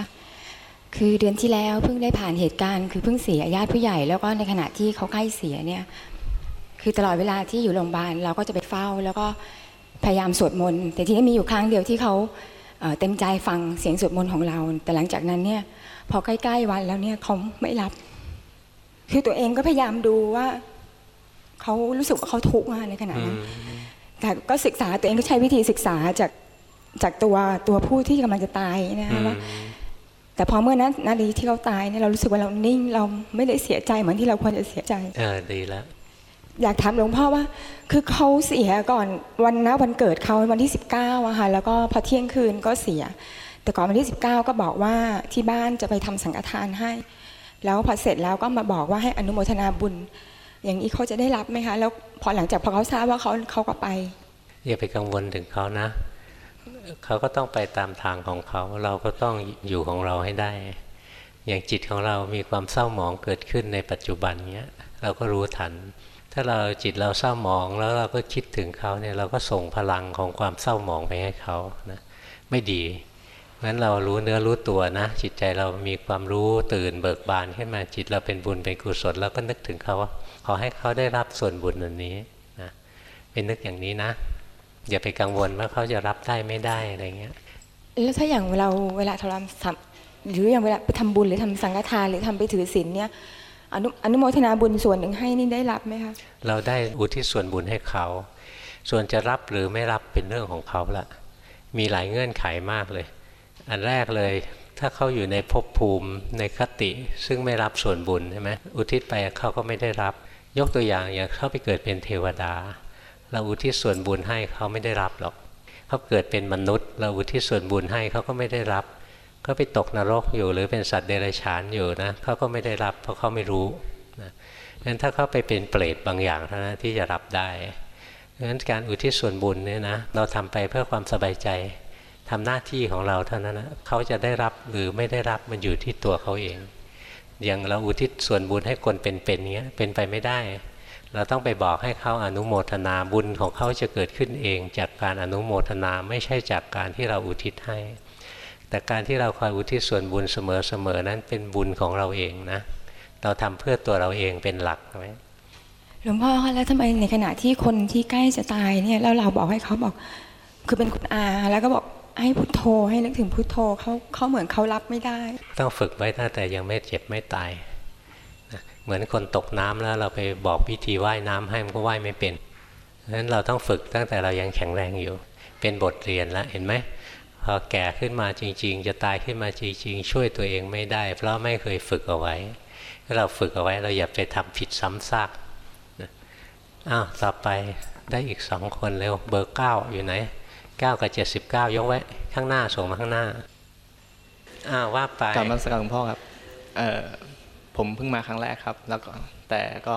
คือเดือนที่แล้วเพิ่งได้ผ่านเหตุการณ์ คือเพิ่งเสียญาติผู้ใหญ่แล้วก็ในขณะที่เขาใกล้เสียเนี่ย คือตลอดเวลาที่อยู่โรงพยาบาลเราก็จะไปเฝ้า แล้วก็พยายามสวดมนต์แต่ทีนี้มีอยู่ครั้งเดียวที่เขาเต็มใจฟังเสียงสวดมนต์ของเรา แต่หลังจากนั้นเนี่ยพอใกล้ๆวันแล้วเนี่ยเขาไม่รับ คือตัวเองก็พยายามดูว่าเขารู้สึกว่าเขาทุกข์ในขณะนั้นแต่ก็ศึกษาตัวเองก็ใช้วิธีศึกษาจากจากตัวตัวผู้ที่กำลังจะตายนะคะว่าแต่พอเมื่อนั้นนาทีที่เขาตายเนี่ยเรารู้สึกว่าเรานิ่งเราไม่ได้เสียใจเหมือนที่เราควรจะเสียใจ เออดีแล้ว อยากถามหลวงพ่อว่า คือเขาเสียก่อนวันนะวันเกิดเขาวันที่สิบเก้าอะค่ะแล้วก็พอเที่ยงคืนก็เสีย แต่ก่อนวันที่สิบเก้าก็บอกว่าที่บ้านจะไปทำสังฆทานให้ แล้วพอเสร็จแล้วก็มาบอกว่าให้อนุโมทนาบุญ อย่างนี้เขาจะได้รับไหมคะ แล้วพอหลังจากพอเขาทราบว่าเขาเขาก็ไปอย่าไปกังวลถึงเขานะเขาก็ต้องไปตามทางของเขาเราก็ต้องอยู่ของเราให้ได้ อย่างจิตของเรามีความเศร้าหมองเกิดขึ้นในปัจจุบันเนี้ยเราก็รู้ทัน ถ้าเราจิตเราเศร้าหมองแล้วเราก็คิดถึงเขาเนี่ยเราก็ส่งพลังของความเศร้าหมองไปให้เขานะไม่ดีงั้นเรารู้เนื้อรู้ตัวนะ จิตใจเรามีความรู้ตื่นเบิกบานขึ้นมาจิตเราเป็นบุญเป็นกุศลเราก็นึกถึงเขาว่าขอให้เขาได้รับส่วนบุญอันนี้นะเป็นนึกอย่างนี้นะ อย่าไปกังวลว่าเขาจะรับได้ไม่ได้อะไรเงี้ยแล้วถ้าอย่างเราเวลาทำหรืออย่างเวลาไปทำบุญหรือทำสังฆทานหรือทำไปถือศีลเนี่ย อนุอนุโมทนาบุญส่วนหนึ่งให้นี่ได้รับไหมคะเราได้อุทิศส่วนบุญให้เขา ส่วนจะรับหรือไม่รับเป็นเรื่องของเขาละมีหลายเงื่อนไขมากเลย อันแรกเลยถ้าเขาอยู่ในภพภูมิในคติ ซึ่งไม่รับส่วนบุญใช่ไหมอุทิศไปเขาก็ไม่ได้รับ ยกตัวอย่างอย่างเขาไปเกิดเป็นเทวดา เราอุทิศส่วนบุญให้เขาไม่ได้รับหรอกเขาเกิดเป็นมนุษย์ เราอุทิศส่วนบุญให้เขาก็ไม่ได้รับ ก็ไปตกนรกอยู่หรือเป็นสัตว์เดรัจฉานอยู่นะเขาก็ไม่ได้รับเพราะเขาไม่รู้นะงั้นถ้าเขาไปเป็นเปรตบางอย่างเท่านั้นที่จะรับได้งั้นการอุทิศส่วนบุญเนี่ยนะเราทำไปเพื่อความสบายใจทำหน้าที่ของเราเท่านั้นนะเขาจะได้รับหรือไม่ได้รับมันอยู่ที่ตัวเขาเอง อย่างเราอุทิศส่วนบุญให้คนเป็นๆเงี้ยเป็นไปไม่ได้ เราต้องไปบอกให้เขาอนุโมทนาบุญของเขาจะเกิดขึ้นเอง จากการอนุโมทนาไม่ใช่จากการที่เราอุทิศให้ แต่การที่เราคอยอุทิศส่วนบุญเสมอๆนั้นเป็นบุญของเราเองนะ เราทำเพื่อตัวเราเองเป็นหลักไหมหลวงพ่อคะแล้วทำไมในขณะที่คนที่ใกล้จะตายเนี่ยแล้วเราบอกให้เขาบอก คือเป็นคุณอาแล้วก็บอกให้พุทโธให้นึกถึงพุทโธเขาเขาเหมือนเขารับไม่ได้ ต้องฝึกไว้ตั้งแต่ยังไม่เจ็บไม่ตายเหมือนคนตกน้ำแล้วเราไปบอกพิธีว่ายน้ำให้มันก็ว่ายไม่เป็นเพราะฉะนั้นเราต้องฝึกตั้งแต่เรายังแข็งแรงอยู่ เป็นบทเรียนแล้วเห็นไหม พอแก่ขึ้นมาจริง ๆ จะตายขึ้นมาจริง ๆ ช่วยตัวเองไม่ได้ เพราะไม่เคยฝึกเอาไว้ถ้าเราฝึกเอาไว้เราอย่าไปทำผิดซ้ำซากอ้าวต่อไปได้อีกสองคนเร็วเบอร์เก้าอยู่ไหนเก้ากับเจ็ดสิบเก้ายกไว้ข้างหน้าส่งมาข้างหน้าอ้าวว่าไปกลับมาสักการหลวงพ่อครับผมเพิ่งมาครั้งแรกครับ แล้วก็แต่ก็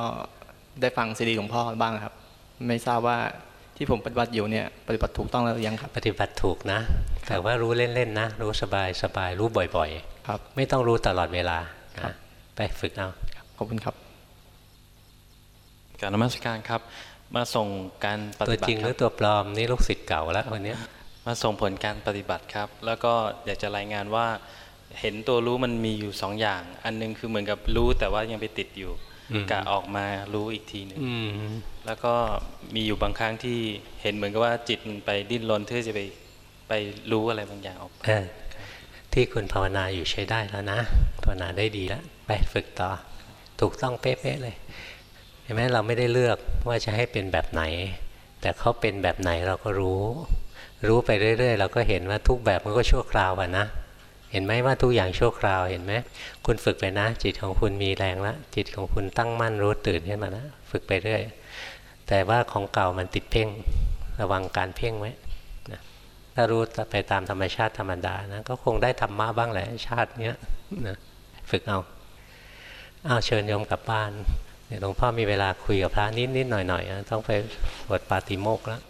ได้ฟังซีดีของพ่อบ้างครับ ไม่ทราบว่าที่ผมปฏิบัติอยู่เนี่ยปฏิบัติถูกต้องแล้วยังครับ ปฏิบัติถูกนะ แต่ว่ารู้เล่นๆนะ รู้สบายสบายรู้บ่อยๆ ครับ ไม่ต้องรู้ตลอดเวลาไปฝึกเอาขอบคุณครับ การนมัสการครับ มาส่งการปฏิบัติตัวจริงหรือตัวปลอมนี่ลูกศิษย์เก่าแล้วคนนี้มาส่งผลการปฏิบัติครับ แล้วก็อยากจะรายงานว่า เห็นตัวรู้มันมีอยู่สองอย่าง อันนึงคือเหมือนกับรู้แต่ว่ายังไปติดอยู่กะออกมารู้อีกทีหนึ่งแล้วก็มีอยู่บางครั้งที่เห็นเหมือนกับว่าจิตมันไปดิ้นรนเพื่อจะไป ไปรู้อะไรบางอย่างออกไปที่คุณภาวนาอยู่ใช้ได้แล้วนะภาวนาได้ดีแล้วไปฝึกต่อ ถูกต้องเป๊ะๆเลยเห็นไหมเราไม่ได้เลือกว่าจะให้เป็นแบบไหน แต่เขาเป็นแบบไหนเราก็รู้ รู้ไปเรื่อย ๆ เราก็เห็นว่าทุกแบบมันก็ชั่วคราวอะนะเห็นไหมว่าทุกอย่างชั่วคราวเห็นไหมคุณฝึกไปนะ จิตของคุณมีแรงแล้วจิตของคุณตั้งมั่นรู้ตื่นขึ้นมานะฝึกไปเรื่อย แต่ว่าของเก่ามันติดเพ่ง ระวังการเพ่งไว้ ถ้ารู้ไปตามธรรมชาติธรรมดานะก็คงได้ธรรมะบ้างแหละชาติเนี้ยนะฝึกเอาเอาเชิญโยมกลับบ้านหลวงพ่อมีเวลาคุยกับพระนิดนิดหน่อยหน่อยต้องไปสวดปาติโมกแล้ว